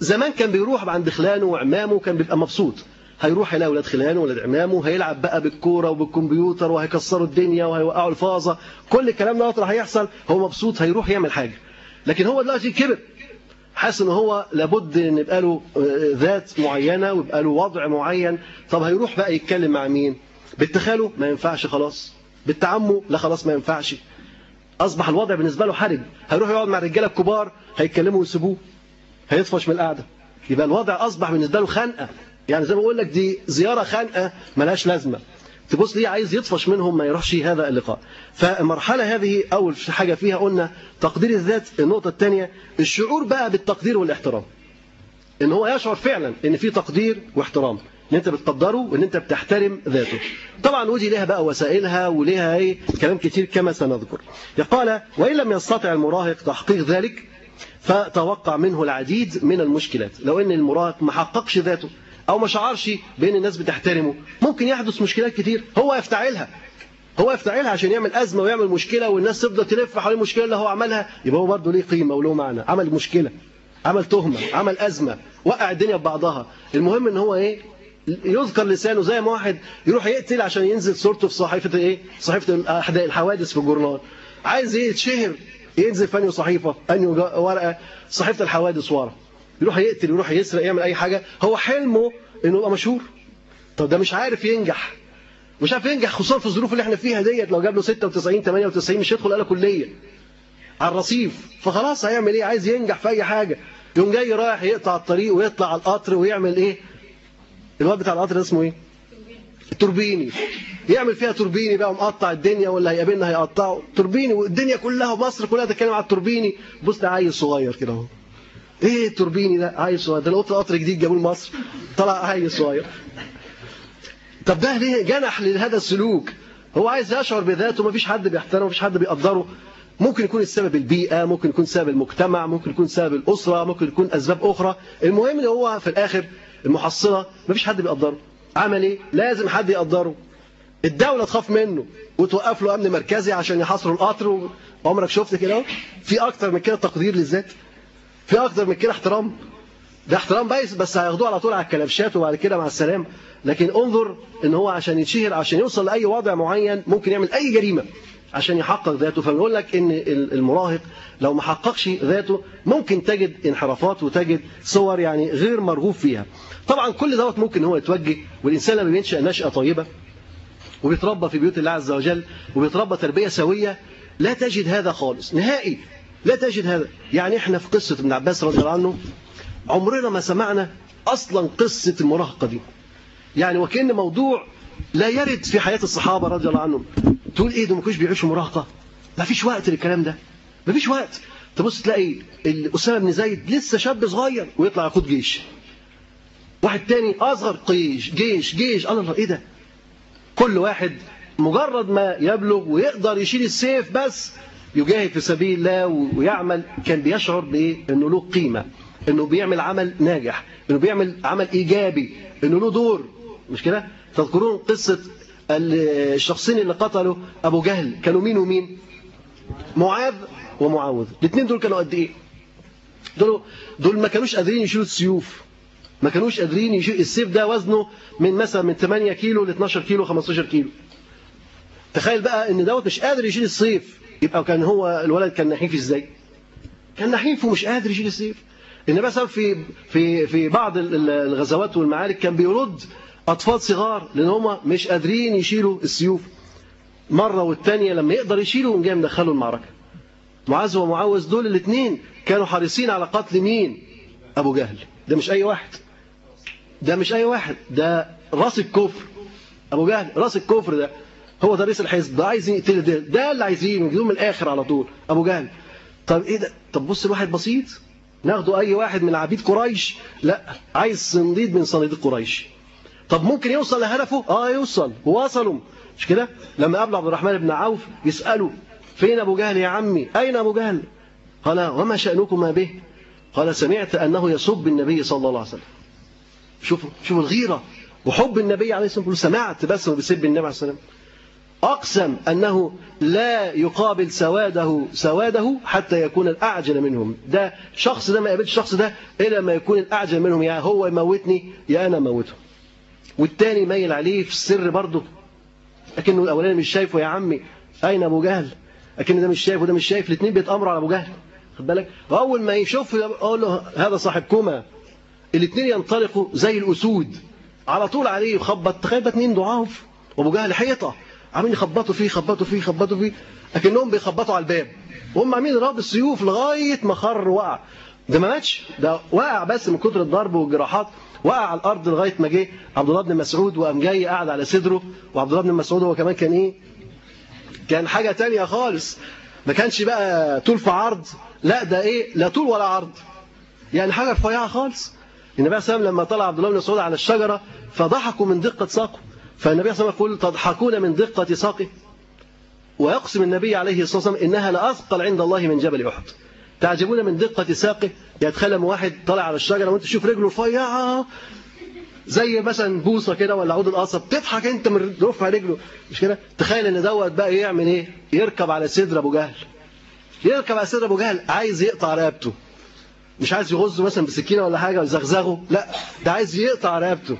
زمان كان بيروح عند خلانه وعمامه كان بيبقى مبسوط. هيروح يلاقي ولاد خلانه ولاد عمامه هيلعب بقى بالكورة وبالكمبيوتر وهيكسروا الدنيا وهيوقعوا الفازة. كل الكلام ده هيحصل هو مبسوط هيروح يعمل حاجة. لكن هو دلوقتي كبر. حاسس إن هو لابد إن يبقى له ذات معينة ويبقى له وضع معين. طب هيروح بقى يتكلم مع مين؟ بنت خاله ما ينفعش خلاص. بنت عمه لا خلاص ما ينفعش. أصبح الوضع بالنسبة له حرج. هيروح يقعد مع الرجالة الكبار هيتكلموا ويسيبوه. هيطفش من القعدة. يبقى الوضع أصبح بالنسبة له خنقة. يعني زي ما بقول لك دي زيارة خنقه ملهاش لازمة. تبص ليه عايز يطفش منهم ما يروحش هذا اللقاء. فالمرحلة هذه أول حاجة فيها قلنا تقدير الذات النقطة الثانية الشعور بقى بالتقدير والاحترام. إن هو يشعر فعلا إن في تقدير واحترام إن أنت بتقدره وإن أنت بتحترم ذاته. طبعا ودي لها بقى وسائلها ولها إيه؟ كلام كتير كما سنذكر. قال وإن لم يستطع المراهق تحقيق ذلك فتوقع منه العديد من المشكلات. لو إن المراهق ما حققش ذاته أو ما شعرش بأن الناس بتحترمه. ممكن يحدث مشكلات كتير. هو يفتعلها هو يفتعلها عشان يعمل أزمة ويعمل مشكلة والناس تفضل تلف حوالين المشكلة اللي هو عملها. يبقى هو برضه ليه قيمة وله معنى. عمل مشكلة. عمل تهمة. عمل أزمة. وقع الدنيا ببعضها المهم إن هو إيه؟ يذكر لسانه زي ما واحد يروح يقتل عشان ينزل صورته في صحيفة إيه؟ صحيفة الحوادث في الجورنال. عايز إيه يتشهر ينزل فاني صحيفة اني ورقة. صحيفة الحوادث ورا. يروح يقتل يروح يسرق يعمل أي حاجة. هو حلمه إنه يبقى مشهور. طب ده مش عارف ينجح. مش عارف ينجح خصوصا في الظروف اللي إحنا فيها ديت. لو جاب له 96 98 مش هيدخل آلة كلية. على الرصيف. فخلاص هيعمل إيه؟ عايز ينجح في أي حاجة. يوم جاي رايح يقطع الطريق ويطلع على القطر ويعمل إيه؟ الواد بتاع القطر اسمه إيه؟ التوربيني يعمل فيها توربيني بقى ومقطع الدنيا ولا هيقابلنا هيقطعه. توربيني والدنيا كلها ومصر كلها تتكلم على التوربيني. بص ده عيل صغير كده أهو. إيه التوربيني ده؟ عيل صغير. ده لو قطر جديد جابوه لمصر. طلع عيل صغير. طب ده ليه جنح لهذا السلوك؟ هو عايز يشعر بذاته مفيش حد بيحترمه مفيش حد بيقدره. ممكن يكون السبب البيئة ممكن يكون سبب المجتمع ممكن يكون سبب الأسرة ممكن يكون أسباب أخرى. المهم إن هو في الآخر المحصلة مفيش حد بيقدره. عمل إيه لازم حد يقدره. الدولة تخاف منه وتوقف له أمن مركزي عشان يحاصروا القطر. عمرك شفت كده؟ في أكتر من كده تقدير للذات. في أكتر من كده احترام. ده احترام بايس بس هياخدوه على طول على الكلبشات وبعد كده مع السلام. لكن انظر إن هو عشان يتشهر عشان يوصل لأي وضع معين ممكن يعمل أي جريمة عشان يحقق ذاته. فبنقول لك إن المراهق لو ما حققش ذاته ممكن تجد انحرافات وتجد صور يعني غير مرغوب فيها. طبعا كل دوت ممكن هو يتوجه والإنسان لما بينشأ نشأة طيبة وبيتربى في بيوت الله عز وجل وبيتربى تربية سوية لا تجد هذا خالص نهائي. لا تجد هذا. يعني إحنا في قصة ابن عباس رضي الله عنه عمرنا ما سمعنا أصلا قصة المراهقة دي. يعني وكأن موضوع لا يرد في حياة الصحابة رضي الله عنهم. تقول إيه ده ما كانوش بيعيشوا مراهقة؟ ما فيش وقت للكلام ده. ما فيش وقت. تبص تلاقي أسامة بن زيد لسه شاب صغير ويطلع ياخد جيش. واحد تاني أصغر جيش جيش. جيش الله إيه ده؟ كل واحد مجرد ما يبلغ ويقدر يشيل السيف بس يجاهد في سبيل الله ويعمل كان بيشعر انه له قيمة أنه بيعمل عمل ناجح أنه بيعمل عمل إيجابي أنه له دور. مش كده؟ تذكرون قصة الشخصين اللي قتلوا أبو جهل كانوا مين ومين؟ معاذ ومعاوذ. الاثنين دول كانوا قد إيه؟ دول, دول ما كانوش قادرين يشيلوا السيوف. ما كانوش قادرين يشيلوا السيف ده وزنه من مثلا من 8 كيلو ل 12 كيلو 15 كيلو. تخيل بقى إن دوت مش قادر يشيل السيف. يبقى كان هو الولد كان نحيف إزاي؟ كان نحيف ومش قادر يشيل السيف. النبي صلى في في في بعض الغزوات والمعارك كان بيرد أطفال صغار لأن هم مش قادرين يشيلوا السيوف. مرة والتانية لما يقدر يشيلوا جاي مدخلوا المعركة. معاذ ومعوذ دول الاثنين كانوا حريصين على قتل مين؟ أبو جهل. ده مش أي واحد. ده مش أي واحد. ده راس الكفر. أبو جهل راس الكفر ده. هو ده رئيس الحزب ده عايزين يقتل ده ده اللي عايزينه يجيبوه من الآخر على طول. أبو جهل طب إيه ده؟ طب بص الواحد بسيط ناخده أي واحد من عبيد قريش لا عايز صنديد من صناديد قريش. طب ممكن يوصل لهدفه؟ آه يوصل ووصلوا. مش كده؟ لما قابل عبد الرحمن بن عوف يسأله فين أبو جهل يا عمي؟ أين أبو جهل؟ قال وما شأنكما به؟ قال سمعت أنه يسب النبي صلى الله عليه وسلم. شوفوا شوفوا الغيرة وحب النبي عليه الصلاة والسلام. سمعت بس بيسب النبي عليه الصلاة والسلام. أقسم أنه لا يقابل سواده سواده حتى يكون الأعجل منهم. ده شخص ده ما يقابلش الشخص ده إلا ما يكون الأعجل منهم. يا هو يموتني يا أنا موته. والتاني ميل عليه في السر برضه. لكنه الأولاني مش شايفه يا عمي. أين أبو جهل؟ لكن ده مش شايف وده مش شايف. الاثنين بيتأمروا على أبو جهل. خد بالك؟ واول ما يشوف يقول له هذا صاحبكما. الاثنين ينطلقوا زي الأسود. على طول عليه يخبط. تخيل ده اثنين ضعاف. وأبو جهل حيطة. عاملين يخبطوا فيه يخبطوا فيه يخبطوا فيه لكنهم بيخبطوا على الباب. وهم عاملين راب السيوف لغاية ما خر وقع. ده ما ماتش ده وقع بس من كتر الضرب والجراحات. وقع على الأرض لغاية ما جه عبد الله بن مسعود وقام جاي قاعد على صدره. وعبد الله بن مسعود هو كمان كان إيه؟ كان حاجة تانية خالص. ما كانش بقى طول في عرض. لا ده إيه؟ لا طول ولا عرض. يعني حاجة رفيعة خالص. النبي صلى الله عليه وسلم لما طلع عبد الله بن مسعود على الشجرة فضحكوا من دقة ساقه. فالنبي صلى الله عليه وسلم يقول تضحكون من دقة ساقه ويقسم النبي عليه الصلاة والسلام إنها لأثقل عند الله من جبل أحد. تعجبون من دقة ساقه يتخلم واحد طالع على الشجرة وانت تشوف رجله رفيعة. زي مثلا بوصة كده ولا عود القصب. تضحك انت من رفع رجله. مش كده؟ تخيل إن دوت بقى يعمل إيه؟ يركب على صدر أبو جهل. يركب على صدر أبو جهل. عايز يقطع رقبته. مش عايز يغزه مثلا بسكينة ولا حاجة ويزغزغه. لا ده عايز يقطع رقبته.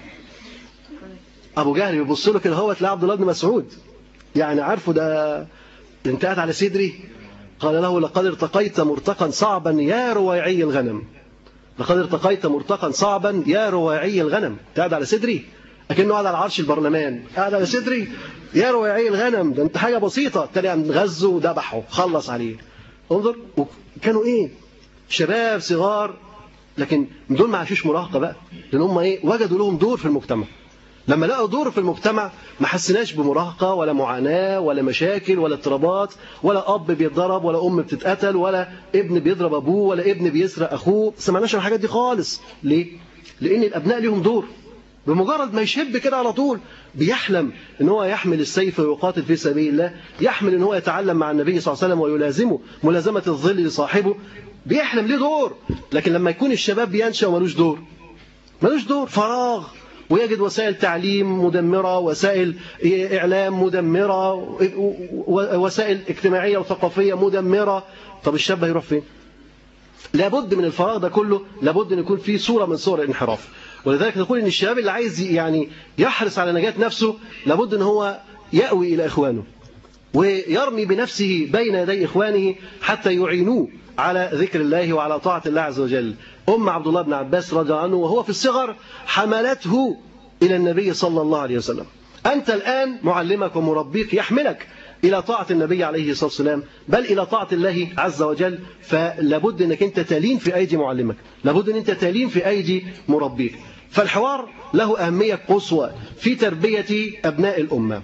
أبو جهل بيبص له كده هو تلاقي عبد الله بن مسعود. يعني عارفه ده انت قاعد على صدري؟ قال له لقد ارتقيت مرتقا صعبا يا رواعي الغنم. لقد ارتقيت مرتقا صعبا يا رواعي الغنم. قاعد على صدري؟ لكنه قاعد على عرش البرلمان. قاعد على صدري؟ يا رواعي الغنم. ده انت حاجة بسيطة. تاني قام غزه وذبحه. خلص عليه. انظر كانوا إيه؟ شباب صغار لكن دول ما عاشوش مراهقة بقى. لأن هم إيه؟ وجدوا لهم دور في المجتمع. لما لقوا دور في المجتمع ما حسناش بمراهقة ولا معاناة ولا مشاكل ولا اضطرابات ولا أب بيتضرب ولا أم بتتقتل ولا ابن بيضرب أبوه ولا ابن بيسرق أخوه. سمعناش عن الحاجات دي خالص. ليه؟ لأن الأبناء ليهم دور. بمجرد ما يشب كده على طول بيحلم إن هو يحمل السيف ويقاتل في سبيل الله يحمل إن هو يتعلم مع النبي صلى الله عليه وسلم ويلازمه ملازمة الظل لصاحبه بيحلم ليه دور. لكن لما يكون الشباب بينشأ ومالوش دور. ملوش دور فراغ. ويجد وسائل تعليم مدمرة وسائل إعلام مدمرة وسائل اجتماعية وثقافية مدمرة. طب الشاب هيروح فين؟ لابد من الفراغ ده كله لابد أن يكون فيه صورة من صور الانحراف. ولذلك نقول أن الشباب اللي عايز يعني يحرص على نجاة نفسه لابد أن هو يأوي إلى إخوانه ويرمي بنفسه بين يدي إخوانه حتى يعينوه. على ذكر الله وعلى طاعة الله عز وجل. أم عبد الله بن عباس رضي عنه وهو في الصغر حملته إلى النبي صلى الله عليه وسلم. أنت الآن معلمك ومربيك يحملك إلى طاعة النبي عليه الصلاة والسلام بل إلى طاعة الله عز وجل فلابد أنك أنت تلين في أيدي معلمك لابد أن أنت تلين في أيدي مربيك. فالحوار له أهمية قصوى في تربية أبناء الأمة.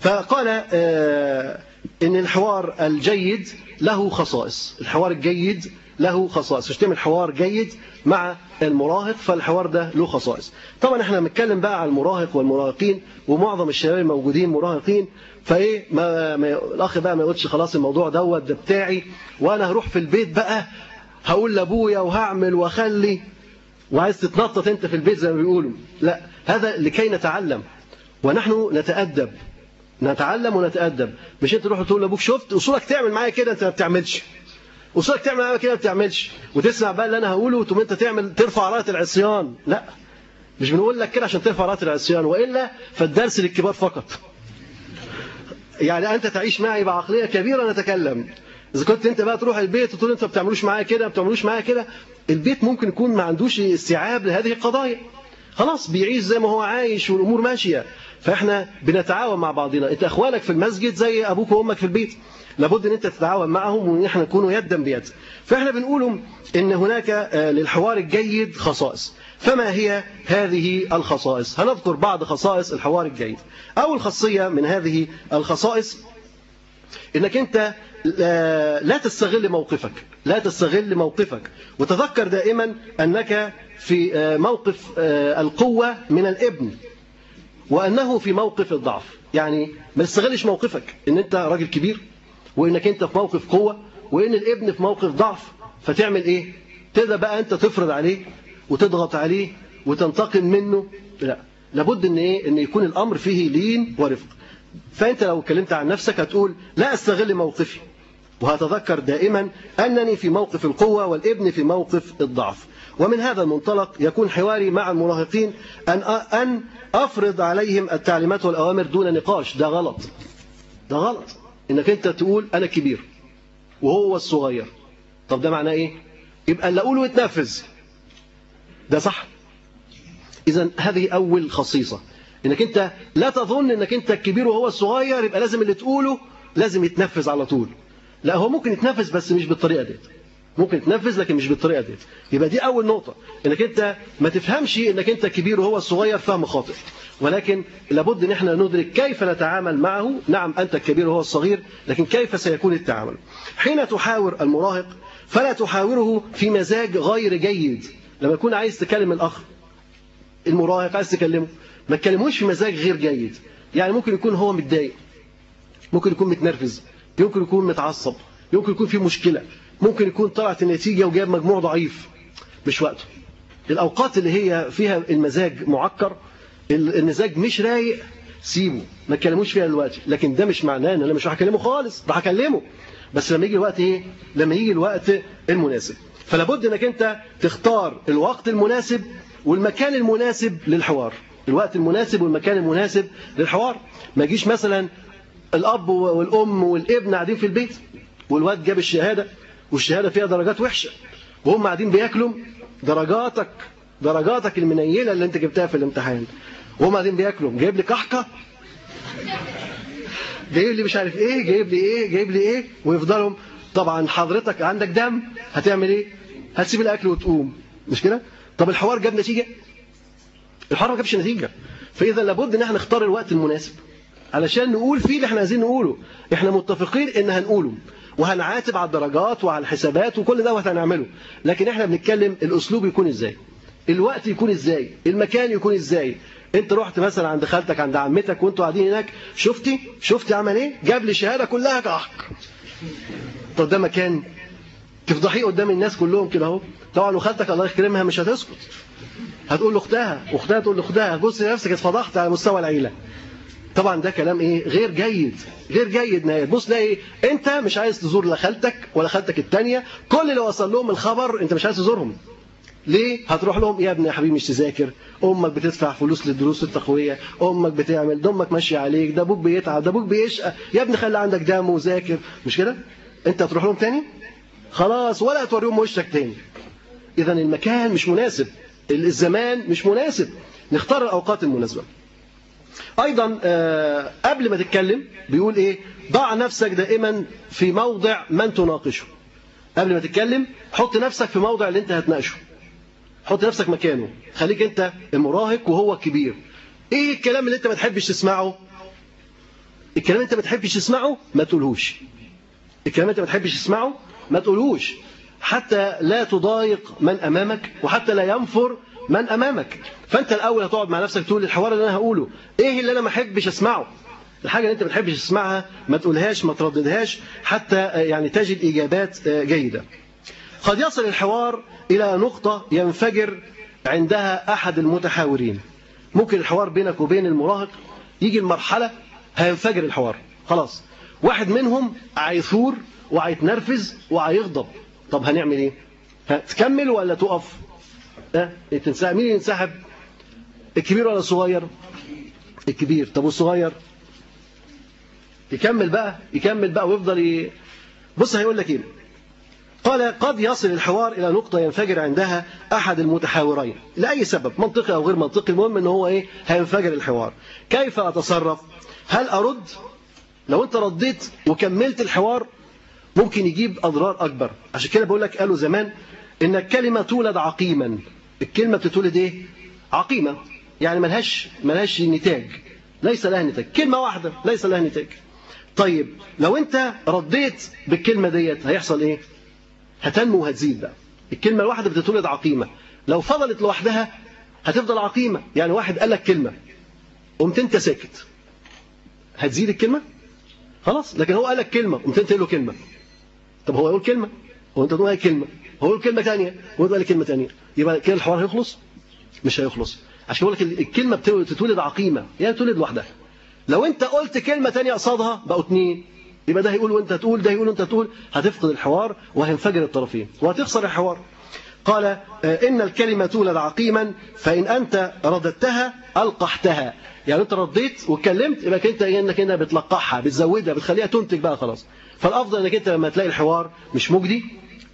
فقال آه، إن الحوار الجيد له خصائص. الحوار الجيد له خصائص. مش تعمل حوار جيد مع المراهق فالحوار ده له خصائص. طبعا إحنا بنتكلم بقى على المراهق والمراهقين ومعظم الشباب الموجودين مراهقين فإيه ما, ما الأخ بقى ما يقولش خلاص الموضوع دوت ده بتاعي وأنا هروح في البيت بقى هقول لأبويا وهعمل وأخلي. وعايز تتنطط أنت في البيت زي ما بيقولوا. لا هذا لكي نتعلم. ونحن نتأدب. نتعلم ونتأدب. مش انت تروح تقول لأبوك شفت؟ اصولك تعمل معايا كده انت ما بتعملش. اصولك تعمل معايا كده ما بتعملش. وتسمع بقى اللي أنا هقوله وتقوم انت تعمل ترفع رايه العصيان. لا. مش بنقول لك كده عشان ترفع رايه العصيان. وإلا فالدرس للكبار فقط. يعني أنت تعيش معي بعقلية كبيرة نتكلم. إذا كنت انت بقى تروح البيت وتقول انت ما بتعملوش معايا كده ما بتعملوش معايا كده البيت ممكن يكون ما عندوش استيعاب لهذه القضايا. خلاص بيعيش زي ما هو عايش والأمور ماشية. فاحنا بنتعاون مع بعضنا. انت اخوانك في المسجد زي أبوك وامك في البيت لابد ان انت تتعاون معهم وان إحنا نكونوا يدا بيد. فاحنا بنقول إن هناك آه، للحوار الجيد خصائص. فما هي هذه الخصائص؟ هنذكر بعض خصائص الحوار الجيد. أول خاصية من هذه الخصائص إنك أنت لا تستغل موقفك. لا تستغل موقفك. وتذكر دائما أنك في آه، موقف آه، القوة من الابن. وأنه في موقف الضعف. يعني ما تستغلش موقفك إن أنت راجل كبير وإنك أنت في موقف قوة وإن الابن في موقف ضعف فتعمل إيه؟ تبدأ بقى أنت تفرض عليه وتضغط عليه وتنتقم منه. لا لابد إن إيه؟ إن يكون الأمر فيه لين ورفق. فأنت لو اتكلمت عن نفسك هتقول لا أستغل موقفي. وهتذكر دائما أنني في موقف القوة والابن في موقف الضعف. ومن هذا المنطلق يكون حواري مع المراهقين أن أن أفرض عليهم التعليمات والأوامر دون نقاش. ده غلط. ده غلط. إنك أنت تقول أنا كبير وهو الصغير. طب ده معناه إيه؟ يبقى اللي أقوله يتنفذ. ده صح. إذا هذه أول خصيصة. إنك أنت لا تظن إنك أنت الكبير وهو الصغير يبقى لازم اللي تقوله لازم يتنفذ على طول. لا هو ممكن يتنفذ بس مش بالطريقة ديت ممكن يتنفذ لكن مش بالطريقة ديت يبقى دي أول نقطة إنك أنت ما تفهمش إنك أنت كبير وهو الصغير فهم خاطئ. ولكن لابد إن إحنا ندرك كيف نتعامل معه. نعم أنت الكبير وهو الصغير لكن كيف سيكون التعامل؟ حين تحاور المراهق فلا تحاوره في مزاج غير جيد. لما يكون عايز تكلم الأخ المراهق عايز تكلمه ما تكلموش في مزاج غير جيد. يعني ممكن يكون هو متضايق ممكن يكون متنرفز يمكن يكون متعصب يمكن يكون في مشكلة. ممكن يكون طلعت النتيجة وجاب مجموع ضعيف. مش وقته. الأوقات اللي هي فيها المزاج معكر المزاج مش رايق سيبه. ما تكلموش فيها دلوقتي. لكن ده مش معناه إن أنا مش هكلمه خالص. ده هكلمه بس لما يجي الوقت إيه؟ لما يجي الوقت المناسب. فلا بد إنك أنت تختار الوقت المناسب والمكان المناسب للحوار. الوقت المناسب والمكان المناسب للحوار. ما يجيش مثلا الأب والأم والابن قاعدين في البيت والواد جاب الشهادة. والشهادة فيها درجات وحشة وهم قاعدين بياكلوا درجاتك درجاتك المنيلة اللي انت جبتها في الامتحان. وهم قاعدين بياكلوا جايب لي كحكة جايب لي مش عارف إيه جايب لي إيه جايب لي إيه ويفضلهم طبعا حضرتك عندك دم هتعمل إيه؟ هتسيب الأكل وتقوم. مش كده؟ طب الحوار جاب نتيجة؟ الحوار ما جابش نتيجة. فإذا لابد إن إحنا نختار الوقت المناسب علشان نقول فيه اللي إحنا عايزين نقوله. إحنا متفقين إن هنقوله. وهنعاتب على الدرجات وعلى الحسابات وكل ده هنعمله لكن إحنا بنتكلم الأسلوب يكون إزاي؟ الوقت يكون إزاي؟ المكان يكون إزاي؟ أنت رحت مثلا عند خالتك عند عمتك وأنتوا قاعدين هناك شفتي؟ شفتي عمل إيه؟ جاب لي الشهاده كلها كحك. طب ده مكان تفضحيه قدام الناس كلهم كده أهو. طبعا وخالتك الله يكرمها مش هتسكت. هتقول لأختها واختها تقول لأختها بص نفسك اتفضحت على مستوى العيلة. طبعا ده كلام إيه؟ غير جيد. غير جيد نهاية بص لا إيه أنت مش عايز تزور لا خالتك ولا خالتك الثانية كل اللي وصل لهم الخبر أنت مش عايز تزورهم. ليه؟ هتروح لهم يا ابني يا حبيبي مش تذاكر. أمك بتدفع فلوس للدروس التقوية. أمك بتعمل ده أمك ماشية عليك ده أبوك بيتعب ده أبوك بيشقى. يا ابني خلي عندك دم وذاكر. مش كده؟ أنت هتروح لهم تاني؟ خلاص ولا هتوريهم وشك تاني. اذا المكان مش مناسب. الزمان مش مناسب. نختار الأوقات المناسبة. أيضا آه، قبل ما تتكلم بيقول إيه؟ ضع نفسك دائما في موضع من تناقشه. قبل ما تتكلم حط نفسك في موضع اللي أنت هتناقشه. حط نفسك مكانه. خليك أنت المراهق وهو الكبير إيه الكلام اللي أنت ما تحبش تسمعه؟ الكلام اللي أنت ما تحبش تسمعه ما تقولهوش. الكلام اللي أنت ما تحبش تسمعه ما تقولهوش. حتى لا تضايق من أمامك وحتى لا ينفر من أمامك؟ فأنت الأول هتقعد مع نفسك تقول الحوار اللي أنا هقوله. إيه اللي أنا ما أحبش أسمعه؟ الحاجة اللي أنت ما تحبش تسمعها ما تقولهاش ما ترددهاش حتى يعني تجد إجابات جيدة. قد يصل الحوار إلى نقطة ينفجر عندها أحد المتحاورين. ممكن الحوار بينك وبين المراهق يجي المرحله هينفجر الحوار. خلاص. واحد منهم هيثور وهيتنرفز وهيغضب طب هنعمل إيه؟ تكمل ولا تقف؟ ها؟ تنسحب. مين ينسحب؟ الكبير ولا الصغير؟ الكبير. طب والصغير؟ يكمل بقى يكمل بقى ويفضل ي... بص هيقول لك إيه؟ قال قد يصل الحوار إلى نقطة ينفجر عندها أحد المتحاورين. لأي سبب؟ منطقي أو غير منطقي المهم أنه هو إيه؟ هينفجر الحوار. كيف أتصرف؟ هل أرد؟ لو أنت رديت وكملت الحوار ممكن يجيب أضرار أكبر. عشان كده بقول لك قالوا زمان إن الكلمة تولد عقيما. الكلمة بتتولد إيه؟ عقيمة. يعني ملهاش ملهاش نتاج. ليس لها نتاج. كلمة واحدة ليس لها نتاج. طيب لو أنت رديت بالكلمة ديت هيحصل إيه؟ هتنمو وهتزيد بقى. الكلمة الواحدة بتتولد عقيمة. لو فضلت لوحدها هتفضل عقيمة. يعني واحد قال لك كلمة قمت أنت ساكت. هتزيد الكلمة؟ خلاص. لكن هو قال لك كلمة قمت أنت له كلمة. طب هو يقول كلمة؟ هو أنت تقول كلمة؟ هو يقول كلمة ثانية هو يقول كلمة ثانية يبقى كده الحوار هيخلص؟ مش هيخلص. عشان بقول لك الكلمة بتتولد عقيمة. يعني تولد لوحدها. لو انت قلت كلمة ثانية قصادها بقوا اثنين يبقى ده هيقول وانت تقول ده هيقول وانت تقول. هتفقد الحوار وهينفجر الطرفين. وهتخسر الحوار. قال آه، إن الكلمة تولد عقيما فإن أنت رددتها ألقحتها. يعني أنت رديت واتكلمت يبقى أنت إنك أنت بتلقحها بتزودها بتخليها تنتج بقى خلاص. فالأفضل أنك أنت لما تلاقي الحوار مش مجدي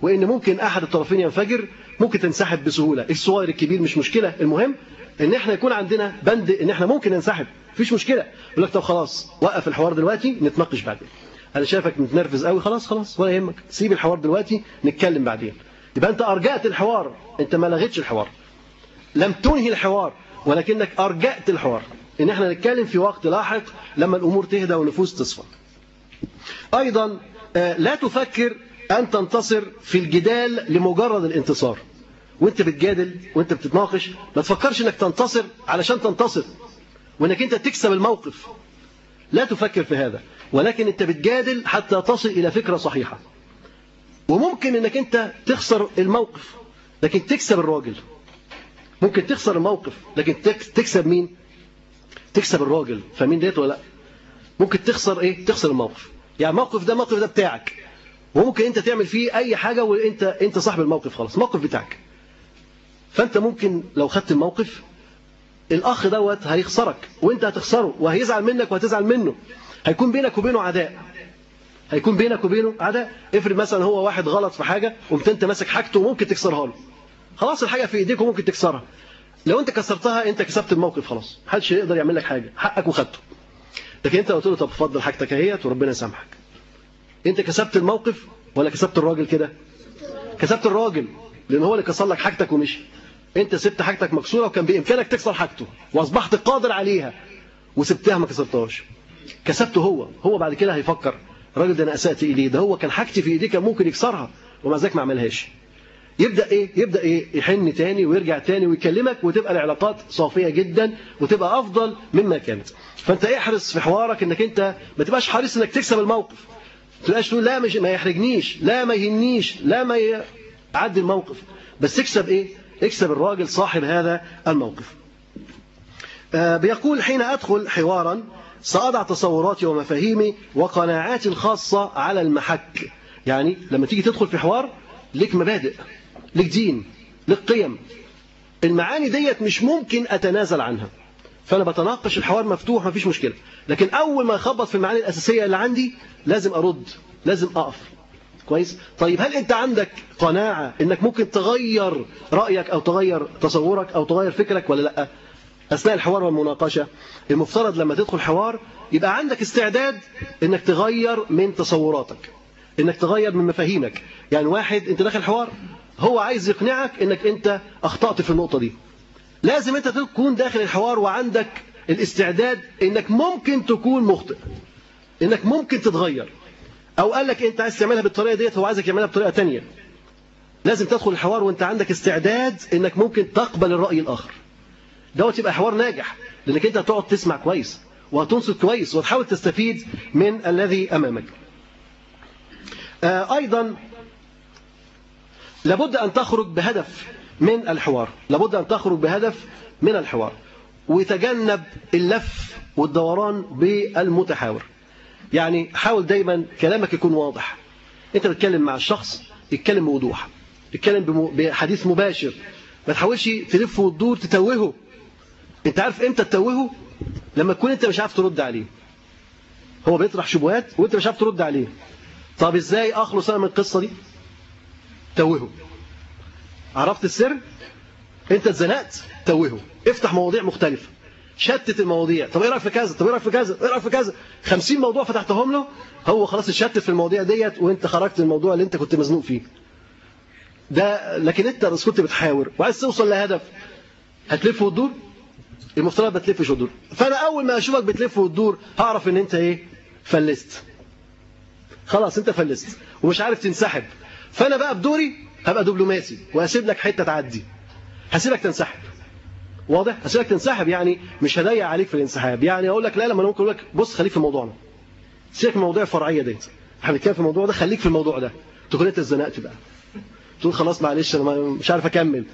وإن ممكن أحد الطرفين ينفجر ممكن تنسحب بسهولة. الصغير الكبير مش مشكلة. المهم إن إحنا يكون عندنا بند إن إحنا ممكن ننسحب. مفيش مشكلة. يقول لك طب خلاص وقف الحوار دلوقتي نتناقش بعدين. أنا شايفك متنرفز قوي خلاص خلاص ولا يهمك. سيب الحوار دلوقتي نتكلم بعدين. يبقى أنت أرجأت الحوار. أنت ما لغيتش الحوار. لم تنهي الحوار ولكنك أرجأت الحوار. إن إحنا نتكلم في وقت لاحق لما الأمور تهدى والنفوس تصفى. أيضا آه، لا تفكر أن تنتصر في الجدال لمجرد الانتصار. وأنت بتجادل وأنت بتتناقش. ما تفكرش إنك تنتصر علشان تنتصر وإنك أنت تكسب الموقف. لا تفكر في هذا ولكن أنت بتجادل حتى تصل إلى فكرة صحيحة. وممكن إنك أنت تخسر الموقف لكن تكسب الراجل. ممكن تخسر الموقف لكن تكسب مين؟ تكسب الراجل. فمين ديت ولا؟ لا ممكن تخسر إيه؟ تخسر الموقف. يعني الموقف ده الموقف ده بتاعك. وممكن انت تعمل فيه اي حاجة وانت انت صاحب الموقف خلاص الموقف بتاعك. فانت ممكن لو خدت الموقف الاخ دوت هيخسرك وانت هتخسره وهيزعل منك وهتزعل منه. هيكون بينك وبينه عداء. هيكون بينك وبينه عداء. افرض مثلا هو واحد غلط في حاجة قمت انت ماسك حاجته وممكن تكسرها له. خلاص الحاجة في ايديك وممكن تكسرها. لو انت كسرتها انت كسبت الموقف خلاص. محدش يقدر يعمل لك حاجة حقك وخدته. لكن انت قلت له طب اتفضل حاجتك اهيت وربنا يسامحك. انت كسبت الموقف ولا كسبت الراجل كده؟ كسبت الراجل لأن هو اللي كسر لك حاجتك ومشي. انت سبت حاجتك مكسورة وكان بإمكانك تكسر حاجته وأصبحت قادر عليها وسبتها ما كسرتهاش. كسبته هو هو بعد كده هيفكر الراجل ده أنا اسات اليه ده هو كان حاجتي في إيديه كان ممكن يكسرها ومع ذلك ما عملهاش. يبدأ إيه؟ يبدأ إيه؟ يحن تاني ويرجع تاني ويكلمك وتبقى العلاقات صافية جدا وتبقى أفضل مما كانت. فأنت احرص في حوارك إنك أنت ما تبقاش حريص إنك تكسب الموقف. تقول لا مش ما يحرجنيش لا ما يهنيش لا ما يعدي الموقف. بس تكسب إيه؟ اكسب الراجل صاحب هذا الموقف. آه بيقول حين أدخل حوارا سأضع تصوراتي ومفاهيمي وقناعاتي الخاصة على المحك. يعني لما تيجي تدخل في حوار لك مبادئ لك دين للقيم المعاني ديت مش ممكن أتنازل عنها. فأنا بتناقش الحوار مفتوح مفيش مشكلة. لكن أول ما يخبط في المعاني الأساسية اللي عندي لازم أرد لازم أقف. كويس؟ طيب هل أنت عندك قناعة أنك ممكن تغير رأيك أو تغير تصورك أو تغير فكرك ولا لأ؟ أثناء الحوار والمناقشة المفترض لما تدخل حوار يبقى عندك استعداد أنك تغير من تصوراتك أنك تغير من مفاهيمك. يعني واحد أنت داخل حوار هو عايز يقنعك أنك أنت أخطأت في النقطة دي. لازم أنت تكون داخل الحوار وعندك الاستعداد أنك ممكن تكون مخطئ أنك ممكن تتغير. أو قال لك أنت عايز تعملها بالطريقة ديت هو عايزك يعملها بطريقة تانية. لازم تدخل الحوار وانت عندك استعداد انك ممكن تقبل الرأي الآخر. دوت يبقى حوار ناجح لانك انت هتقعد تسمع كويس وهتنصت كويس وتحاول تستفيد من الذي أمامك. آه، أيضا لابد أن تخرج بهدف. من الحوار. لابد أن تخرج بهدف من الحوار. وتجنب اللف والدوران بالمتحاور. يعني حاول دايما كلامك يكون واضح. أنت بتتكلم مع الشخص يتكلم بوضوح. يتكلم بحديث مباشر. ما تحاولش تلف وتدور تتوهه. أنت عارف إمتى تتوهه؟ لما تكون أنت مش عارف ترد عليه. هو بيطرح شبهات وأنت مش عارف ترد عليه. طب إزاي أخلص أنا من القصة دي؟ توهه. عرفت السر؟ انت اتزنقت توهه. افتح مواضيع مختلفة. شتت المواضيع. طب إيه رأيك في كذا؟ طب إيه رأيك في كذا؟ إيه رأيك في كذا؟ 50 موضوع فتحتهم له هو خلاص اتشتت في المواضيع ديت وانت خرجت من الموضوع اللي انت كنت مزنوق فيه. ده لكن انت بس كنت بتحاور. وعايز توصل لهدف. هتلف وتدور؟ المفترض ما تلفش وتدور فأنا أول ما أشوفك بتلف وتدور هعرف إن أنت إيه؟ فلست. خلاص أنت فلست. ومش عارف تنسحب. فأنا بقى بدوري هبقى دبلوماسي وهسيب لك حتة تعدي. هسيبك تنسحب. واضح؟ هسيبك تنسحب يعني مش هضيق عليك في الانسحاب. يعني أقول لك لا لما ممكن أقول لك بص خليك في موضوعنا سيبك من الموضوع الفرعية ديت. إحنا بنتكلم في الموضوع ده خليك في الموضوع ده. تكون أنت اتزنقت بقى. تقول خلاص معلش أنا مش عارف أكمل.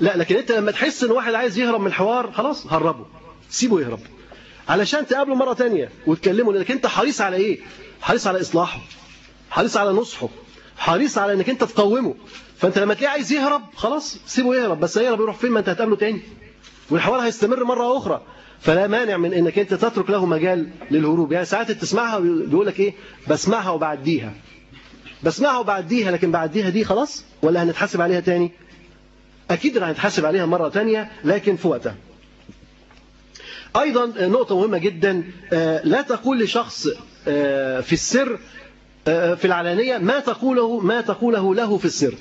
لا لكن أنت لما تحس إن واحد عايز يهرب من الحوار خلاص هربه. سيبه يهرب. علشان تقابله مرة تانية وتكلمه لأنك أنت حريص على إيه؟ حريص على إصلاحه. حريص على نصحه. حريص على إنك أنت تقومه. فأنت لما تلاقيه عايز يهرب خلاص سيبه يهرب بس هيهرب يروح فين؟ ما أنت هتقابله تاني. والحوار هيستمر مرة أخرى. فلا مانع من إنك أنت تترك له مجال للهروب. يعني ساعات تسمعها بيقول لك إيه؟ بسمعها وبعديها. بسمعها وبعديها لكن بعديها دي خلاص؟ ولا هنتحاسب عليها تاني؟ أكيد هنتحاسب عليها مرة تانية لكن في وقتها. أيضا نقطة مهمة جدا. لا تقول لشخص في السر في العلانية ما تقوله ما تقوله له في السر.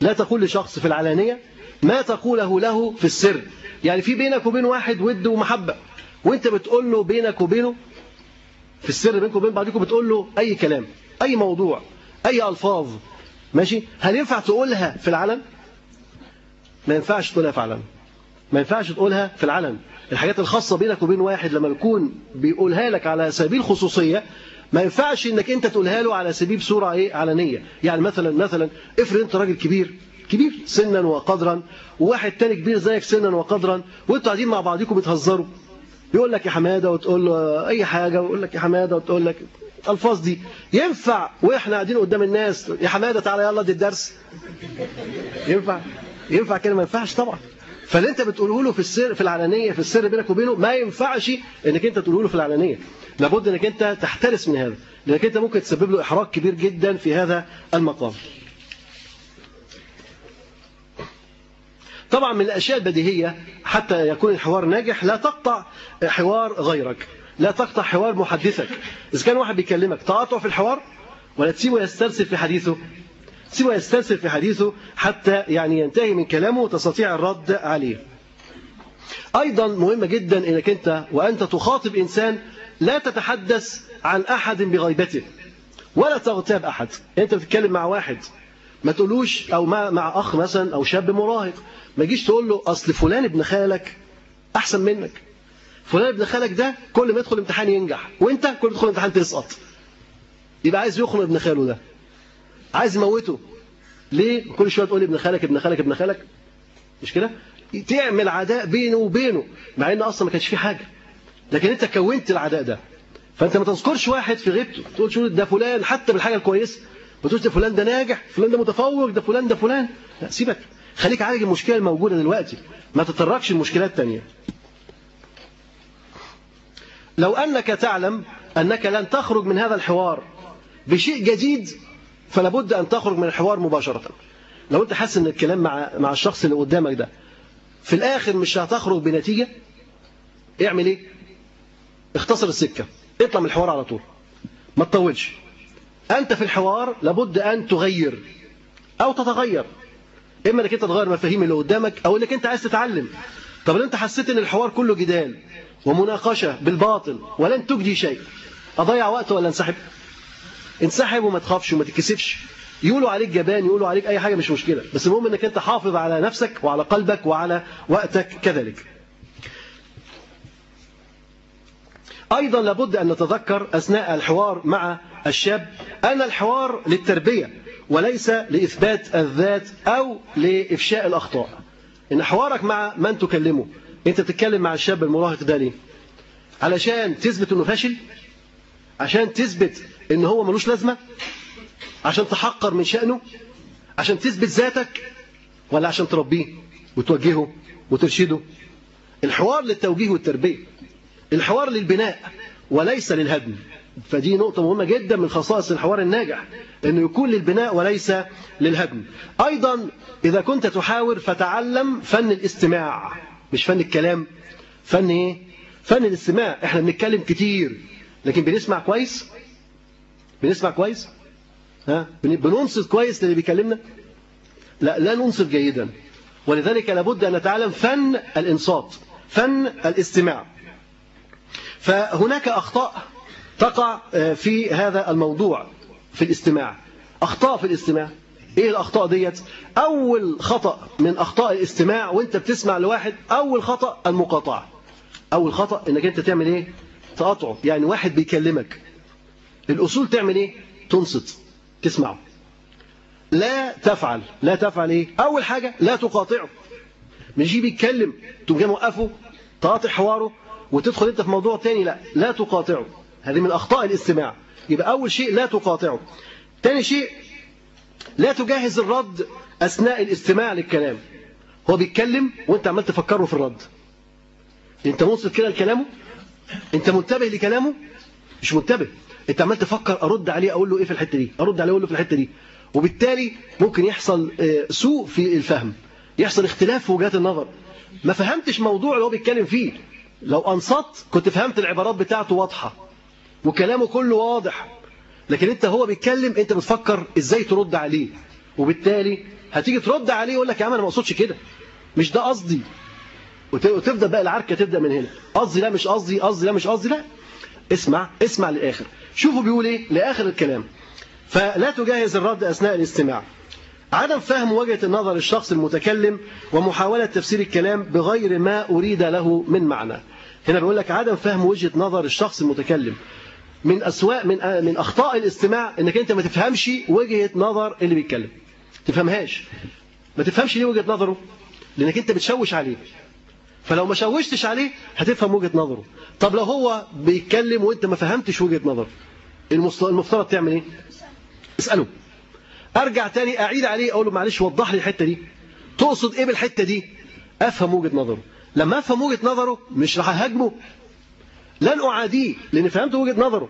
لا تقول لشخص في العلانية ما تقوله له في السر. يعني في بينك وبين واحد ود ومحبة وانت بتقول له بينك وبينه في السر بينك وبين بعضكم بتقول له أي كلام أي موضوع أي ألفاظ. ماشي؟ هل ينفع تقولها في العلن؟ ما ينفعش تقولها في علن ما ينفعش تقولها في العلن. الحاجات الخاصة بينك وبين واحد لما يكون بيقولها لك على سبيل خصوصية ما ينفعش إنك أنت تقولها له على سبيل صورة إيه؟ علنية. يعني مثلا مثلا افرض أنت راجل كبير. كبير سنا وقدرا. وواحد تاني كبير زيك سنا وقدرا. وأنتوا قاعدين مع بعضكم بتهزروا. يقول لك يا حمادة وتقول له أي حاجة. ويقول لك يا حمادة وتقول لك الفاظ دي. ينفع وإحنا قاعدين قدام الناس يا حمادة تعالى يلا دي الدرس. ينفع؟ ينفع كده؟ ما ينفعش طبعا. فاللي أنت بتقوله له في السر في العلانيه في السر بينك وبينه ما ينفعش إنك أنت تقوله له في العلانيه لابد انك انت تحترس من هذا لانك انت ممكن تسبب له احراج كبير جدا في هذا المقام. طبعا من الأشياء البديهية حتى يكون الحوار ناجح لا تقطع حوار غيرك لا تقطع حوار محدثك. إذا كان واحد بيكلمك تقاطعه في الحوار ولا تسيبه يسترسل في حديثه؟ سوى يسترسل في حديثه حتى يعني ينتهي من كلامه وتستطيع الرد عليه. أيضا مهم جدا أنك أنت وأنت تخاطب إنسان لا تتحدث عن أحد بغيبته ولا تغتاب أحد. أنت بتتكلم مع واحد ما تقولوش أو مع, مع أخ مثلا أو شاب مراهق ما جيش تقول له أصل فلان ابن خالك أحسن منك. فلان ابن خالك ده كل ما يدخل امتحان ينجح وأنت كل ما تدخل امتحان تسقط. يبقى عايز يخرج ابن خاله ده. عايز يموته. ليه؟ كل شوية تقول ابن خالك ابن خالك ابن خالك. مش كده؟ تعمل عداء بينه وبينه مع إن أصلا ما كانش فيه حاجة. لكن انت كونت العداء ده فانت ما تذكرش واحد في غيبته تقول شو ده فلان حتى بالحاجة الكويسة ما تقولش ده فلان ده ناجح فلان ده متفوق ده فلان ده فلان. لا سيبك. خليك عالج المشكلة الموجودة دلوقتي ما تتركش المشكلات التانية لو أنك تعلم أنك لن تخرج من هذا الحوار بشيء جديد فلا بد أن تخرج من الحوار مباشرة. لو أنت حاسس أن الكلام مع مع الشخص اللي قدامك ده في الآخر مش هتخرج بنتيجة اعمل إيه؟ اختصر السكة. اطلع من الحوار على طول. ما تطولش. أنت في الحوار لابد أن تغير أو تتغير. إما أنك أنت تغير مفاهيم اللي قدامك أو أنك أنت عايز تتعلم. طب لو أنت حسيت أن الحوار كله جدال ومناقشة بالباطل ولن تجدي شيء أضيع وقت ولا انسحب؟ انسحب وما تخافش وما تتكسفش. يقولوا عليك جبان يقولوا عليك أي حاجة مش مشكلة. بس المهم أنك أنت حافظ على نفسك وعلى قلبك وعلى وقتك كذلك. أيضا لابد أن نتذكر أثناء الحوار مع الشاب أن الحوار للتربية وليس لإثبات الذات أو لإفشاء الأخطاء. إن حوارك مع من تكلمه أنت تتكلم مع الشاب المراهق ده ليه؟ علشان تثبت أنه فاشل؟ عشان تثبت أنه هو ملوش لازمة؟ عشان تحقر من شأنه؟ عشان تثبت ذاتك؟ ولا عشان تربيه وتوجهه وترشده؟ الحوار للتوجيه والتربية الحوار للبناء وليس للهدم. فدي نقطة مهمة جدا من خصائص الحوار الناجح أنه يكون للبناء وليس للهدم. أيضا إذا كنت تحاور فتعلم فن الاستماع مش فن الكلام. فن إيه؟ فن الاستماع. إحنا بنتكلم كتير لكن بنسمع كويس؟ بنسمع كويس؟ ها؟ بننصت كويس للي بيكلمنا؟ لا لا ننصت جيدا. ولذلك لابد أن نتعلم فن الإنصات فن الاستماع. فهناك أخطاء تقع في هذا الموضوع في الاستماع. أخطاء في الاستماع. إيه الأخطاء ديت؟ أول خطأ من أخطاء الاستماع وأنت بتسمع لواحد أول خطأ المقاطعة. أول خطأ إنك أنت تعمل إيه؟ تقاطعه. يعني واحد بيكلمك. الأصول تعمل إيه؟ تنصت. تسمعه. لا تفعل. لا تفعل إيه؟ أول حاجة لا تقاطعه. مش بيتكلم تقوم جاي موقفه تقاطع حواره وتدخل انت في موضوع تاني لا لا تقاطعه. هذه من أخطاء الاستماع. يبقى أول شيء لا تقاطعه. تاني شيء لا تجهز الرد أثناء الاستماع للكلام. هو بيتكلم وأنت عمال تفكره في الرد. أنت منصت كده لكلامه؟ أنت منتبه لكلامه؟ مش منتبه. أنت عمال تفكر أرد عليه أقول له إيه في الحتة دي؟ أرد عليه أقول له في الحتة دي. وبالتالي ممكن يحصل سوء في الفهم. يحصل اختلاف في وجهات النظر. ما فهمتش موضوع اللي هو بيتكلم فيه. لو أنصت كنت فهمت العبارات بتاعته واضحة وكلامه كله واضح. لكن أنت هو بيتكلم أنت بتفكر إزاي ترد عليه. وبالتالي هتيجي ترد عليه يقول لك يا عم أنا ما أقصدش كده. مش ده قصدي. وتبدا بقى العركة تبدأ من هنا. قصدي لا مش قصدي قصدي لا مش قصدي لا. اسمع اسمع للاخر شوفوا بيقول إيه لآخر الكلام. فلا تجهز الرد أثناء الاستماع. عدم فهم وجهة النظر الشخص المتكلم ومحاولة تفسير الكلام بغير ما أريد له من معنى. هنا بيقول لك عدم فهم وجهة نظر الشخص المتكلم. من أسواء من من أخطاء الاستماع إنك أنت ما تفهمش وجهة نظر اللي بيتكلم. تفهمهاش. ما تفهمش ليه وجهة نظره؟ لأنك أنت بتشوش عليه. فلو ما شوشتش عليه هتفهم وجهة نظره. طب لو هو بيتكلم وأنت ما فهمتش وجهة نظره المفترض تعمل إيه؟ اسأله. أرجع تاني أعيد عليه أقول له معلش وضح لي الحتة دي. تقصد إيه بالحتة دي؟ أفهم وجهة نظره. لما أفهم وجهة نظره مش راح أهاجمه. لن أعاديه لأن فهمت وجهة نظره.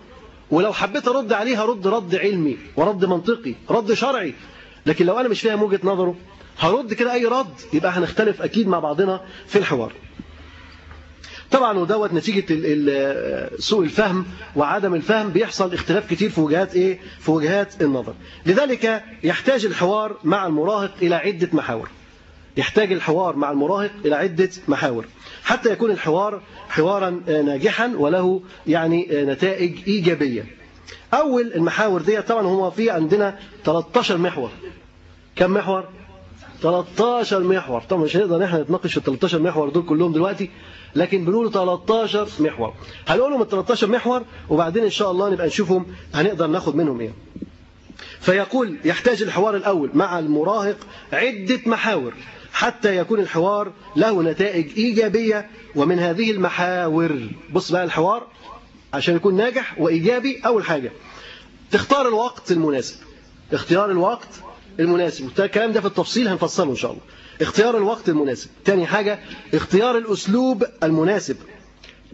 ولو حبيت أرد عليه هرد رد علمي ورد منطقي رد شرعي. لكن لو أنا مش فاهم وجهة نظره هرد كده أي رد يبقى هنختلف أكيد مع بعضنا في الحوار. طبعا ودوت نتيجة سوء الفهم وعدم الفهم بيحصل اختلاف كتير في وجهات إيه؟ في وجهات النظر. لذلك يحتاج الحوار مع المراهق إلى عدة محاور. يحتاج الحوار مع المراهق إلى عدة محاور. حتى يكون الحوار حوارا ناجحا وله يعني نتائج إيجابية. أول المحاور دي طبعا هو في عندنا 13 محور. كم محور؟ 13 محور. طبعا مش هنقدر إحنا نتناقش في ال 13 محور دول كلهم دلوقتي. لكن بنقول 13 محور. هنقولهم ال 13 محور وبعدين إن شاء الله نبقى نشوفهم هنقدر ناخد منهم إيه. فيقول يحتاج الحوار الأول مع المراهق عدة محاور حتى يكون الحوار له نتائج إيجابية ومن هذه المحاور. بص بقى الحوار عشان يكون ناجح وإيجابي. أول حاجة تختار الوقت المناسب. اختيار الوقت المناسب. الكلام ده في التفصيل هنفصله إن شاء الله. اختيار الوقت المناسب. تاني حاجة اختيار الأسلوب المناسب.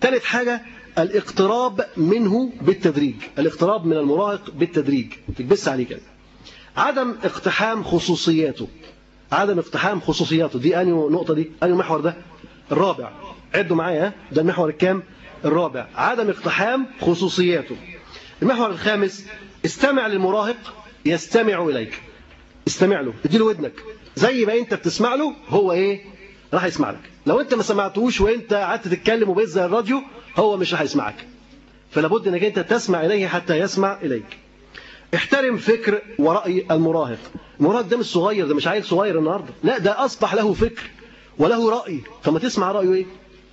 ثالث حاجة الاقتراب منه بالتدريج. الاقتراب من المراهق بالتدريج. تكبس عليه كده. عدم اقتحام خصوصياته. عدم اقتحام خصوصياته. دي أنهي نقطة دي؟ أنهي محور ده؟ الرابع. عدوا معايا ده المحور الكام؟ الرابع. عدم اقتحام خصوصياته. المحور الخامس استمع للمراهق يستمع إليك. استمع له. اديله ودنك. زي ما انت بتسمع له هو إيه؟ راح يسمع لك. لو انت ما سمعتوش وانت قعدت تتكلم وبيت زي الراديو هو مش راح يسمعك. فلا بد انك انت تسمع إليه حتى يسمع إليك. احترم فكر ورأي المراهق. المراهق ده مش صغير ده مش عيل صغير النهارده. لا ده أصبح له فكر وله رأي. فما تسمع رأيه إيه؟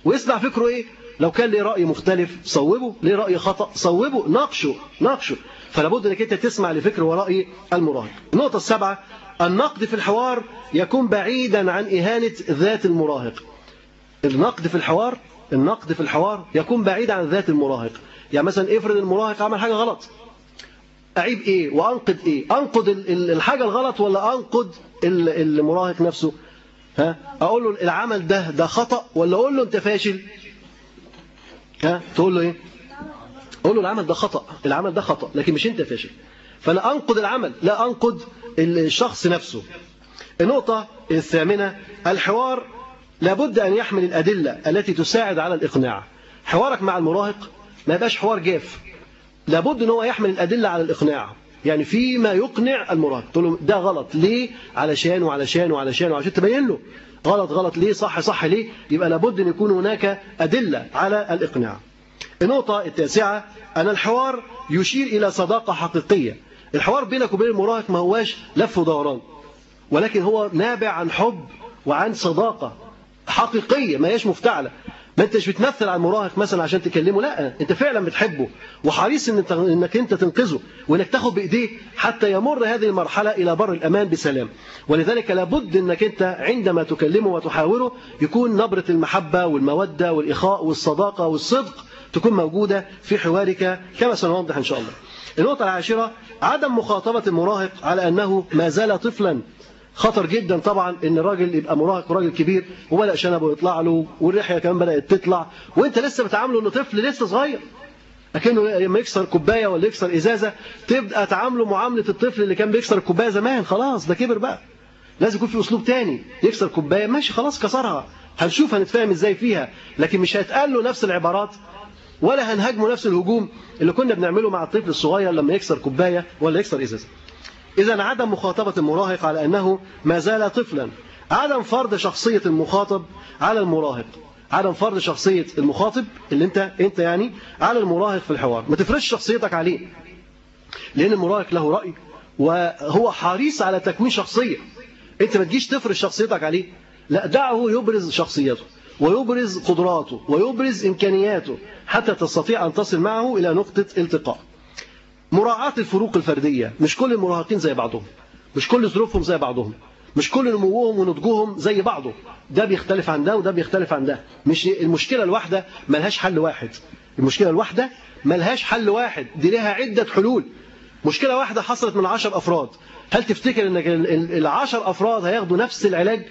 ويسمع فكره إيه؟ لو كان ليه رأي مختلف صوبه. ليه رأي خطأ؟ صوبه. ناقشه. ناقشه. فلا بد إنك أنت تسمع لفكر ورأي المراهق. النقطة السابعة النقد في الحوار يكون بعيدا عن إهانة ذات المراهق. النقد في الحوار النقد في الحوار يكون بعيد عن ذات المراهق. يعني مثلا افرض المراهق عمل حاجة غلط. أعيب إيه وأنقد إيه؟ أنقد الحاجة الغلط ولا أنقد المراهق نفسه؟ ها؟ أقول له العمل ده ده خطأ ولا أقول له أنت فاشل؟ ها؟ تقول له إيه؟ أقول له العمل ده خطأ العمل ده خطأ لكن مش أنت فاشل. فأنا أنقد العمل لا أنقد الشخص نفسه. النقطة الثامنة الحوار لابد أن يحمل الأدلة التي تساعد على الإقناع. حوارك مع المراهق ما يبقاش حوار جاف. لابد أن هو يحمل الأدلة على الإقناع. يعني فيما يقنع المراهق. تقول له ده غلط. ليه؟ علشان وعلشان وعلشان وعشان تبين له. غلط غلط. ليه؟ صح صح. ليه؟ يبقى لابد أن يكون هناك أدلة على الإقناع. النقطة التاسعة أن الحوار يشير إلى صداقة حقيقية. الحوار بينك وبين المراهق ما هواش لف ودوران ولكن هو نابع عن حب وعن صداقة حقيقية ما هيش مفتعلة. ما انتش بتمثل على المراهق مثلا عشان تكلمه لا انت فعلا بتحبه. وحريص إن إنك انت تنقذه وإنك تاخد بإيديه حتى يمر هذه المرحلة إلى بر الأمان بسلام. ولذلك لابد إنك انت عندما تكلمه وتحاوره يكون نبرة المحبة والمودة والإخاء والصداقة والصدق تكون موجودة في حوارك كما سنوضح إن شاء الله. النقطة العاشرة عدم مخاطبة المراهق على أنه ما زال طفلا. خطر جدا طبعا إن الراجل يبقى مراهق وراجل كبير وبدأ شنبه يطلع له والريحه كمان بدأت تطلع. وأنت لسه بتعامله إنه طفل لسه صغير. لكنه لما يكسر كوباية ولا يكسر إزازة تبدأ تعامله معاملة الطفل اللي كان بيكسر الكوباية زمان. خلاص ده كبر بقى. لازم يكون في أسلوب تاني. يكسر كوباية ماشي خلاص كسرها. هنشوف هنتفاهم إزاي فيها. لكن مش هيتقال له نفس العبارات. ولا هنهاجمه نفس الهجوم اللي كنا بنعمله مع الطفل الصغير لما يكسر كوباية ولا يكسر إزازة. إذا عدم مخاطبة المراهق على أنه ما زال طفلا. عدم فرض شخصية المخاطب على المراهق. عدم فرض شخصية المخاطب اللي انت أنت يعني على المراهق في الحوار. ما تفرش شخصيتك عليه. لأن المراهق له رأي. وهو حريص على تكوين شخصية. أنت ما تجيش تفرض شخصيتك عليه. لا دعه يبرز شخصيته. ويبرز قدراته ويبرز إمكانياته حتى تستطيع أن تصل معه إلى نقطة التقاء. مراعاة الفروق الفردية مش كل المراهقين زي بعضهم مش كل ظروفهم زي بعضهم مش كل نموهم ونضجهم زي بعضه. ده بيختلف عن ده وده بيختلف عن ده. مش المشكلة الواحدة ملهاش حل واحد. المشكلة الواحدة ملهاش حل واحد. دي لها عدة حلول. مشكلة واحدة حصلت من عشر أفراد. هل تفتكر أن العشر أفراد هياخدوا نفس العلاج؟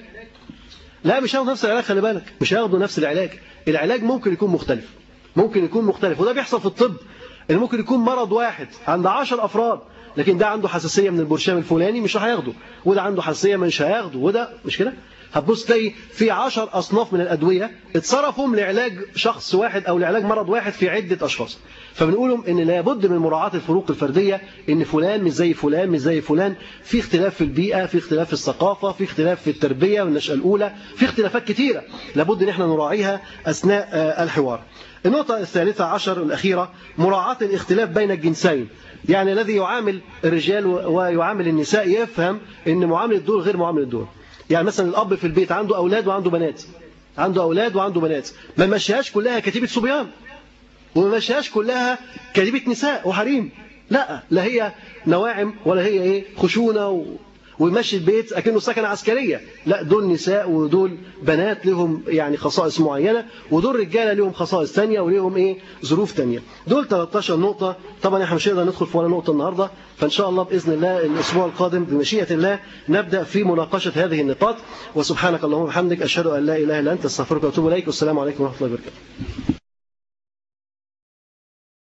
لا مش هياخدوا نفس العلاج خلي بالك. مش هياخدوا نفس العلاج. العلاج ممكن يكون مختلف. ممكن يكون مختلف. وده بيحصل في الطب إن ممكن يكون مرض واحد عند 10 أفراد لكن ده عنده حساسية من البرشام الفلاني مش هياخده وده عنده حساسية مش هياخده وده مش كده؟ هتبص تلاقي في 10 أصناف من الأدوية اتصرفوا لعلاج شخص واحد أو لعلاج مرض واحد في عدة أشخاص. فبنقولهم إن لابد من مراعاة الفروق الفردية إن فلان مش زي فلان مش زي فلان. في اختلاف في البيئة في اختلاف في الثقافة في اختلاف في التربية والنشأة الأولى في اختلافات كثيره لابد إن إحنا نراعيها أثناء الحوار. النقطة الثالثة عشر الأخيرة مراعاة الاختلاف بين الجنسين. يعني الذي يعامل الرجال ويعامل النساء يفهم أن معاملة دول غير معاملة دول يعني مثلا الأب في البيت عنده أولاد وعنده بنات عنده أولاد وعنده بنات ما مشيهاش كلها كتيبة صبيان وما مشيهاش كلها كتيبة نساء وحريم لا لا هي نواعم ولا هي إيه خشونة و... ويمشي البيت أكنه سكن عسكرية. لا دول نساء ودول بنات لهم يعني خصائص معينة ودول رجالة لهم خصائص ثانية ولهم إيه؟ ظروف ثانية دول 13 نقطة. طبعا إحنا مش هنقدر ندخل في ولا نقطة النهارده. فان شاء الله بإذن الله الأسبوع القادم بمشيئة الله نبدأ في مناقشة هذه النقاط. وسبحانك اللهم وبحمدك أشهد أن لا إله إلا أنت أستغفرك وأتوب إليك. والسلام عليكم ورحمة الله وبركاته.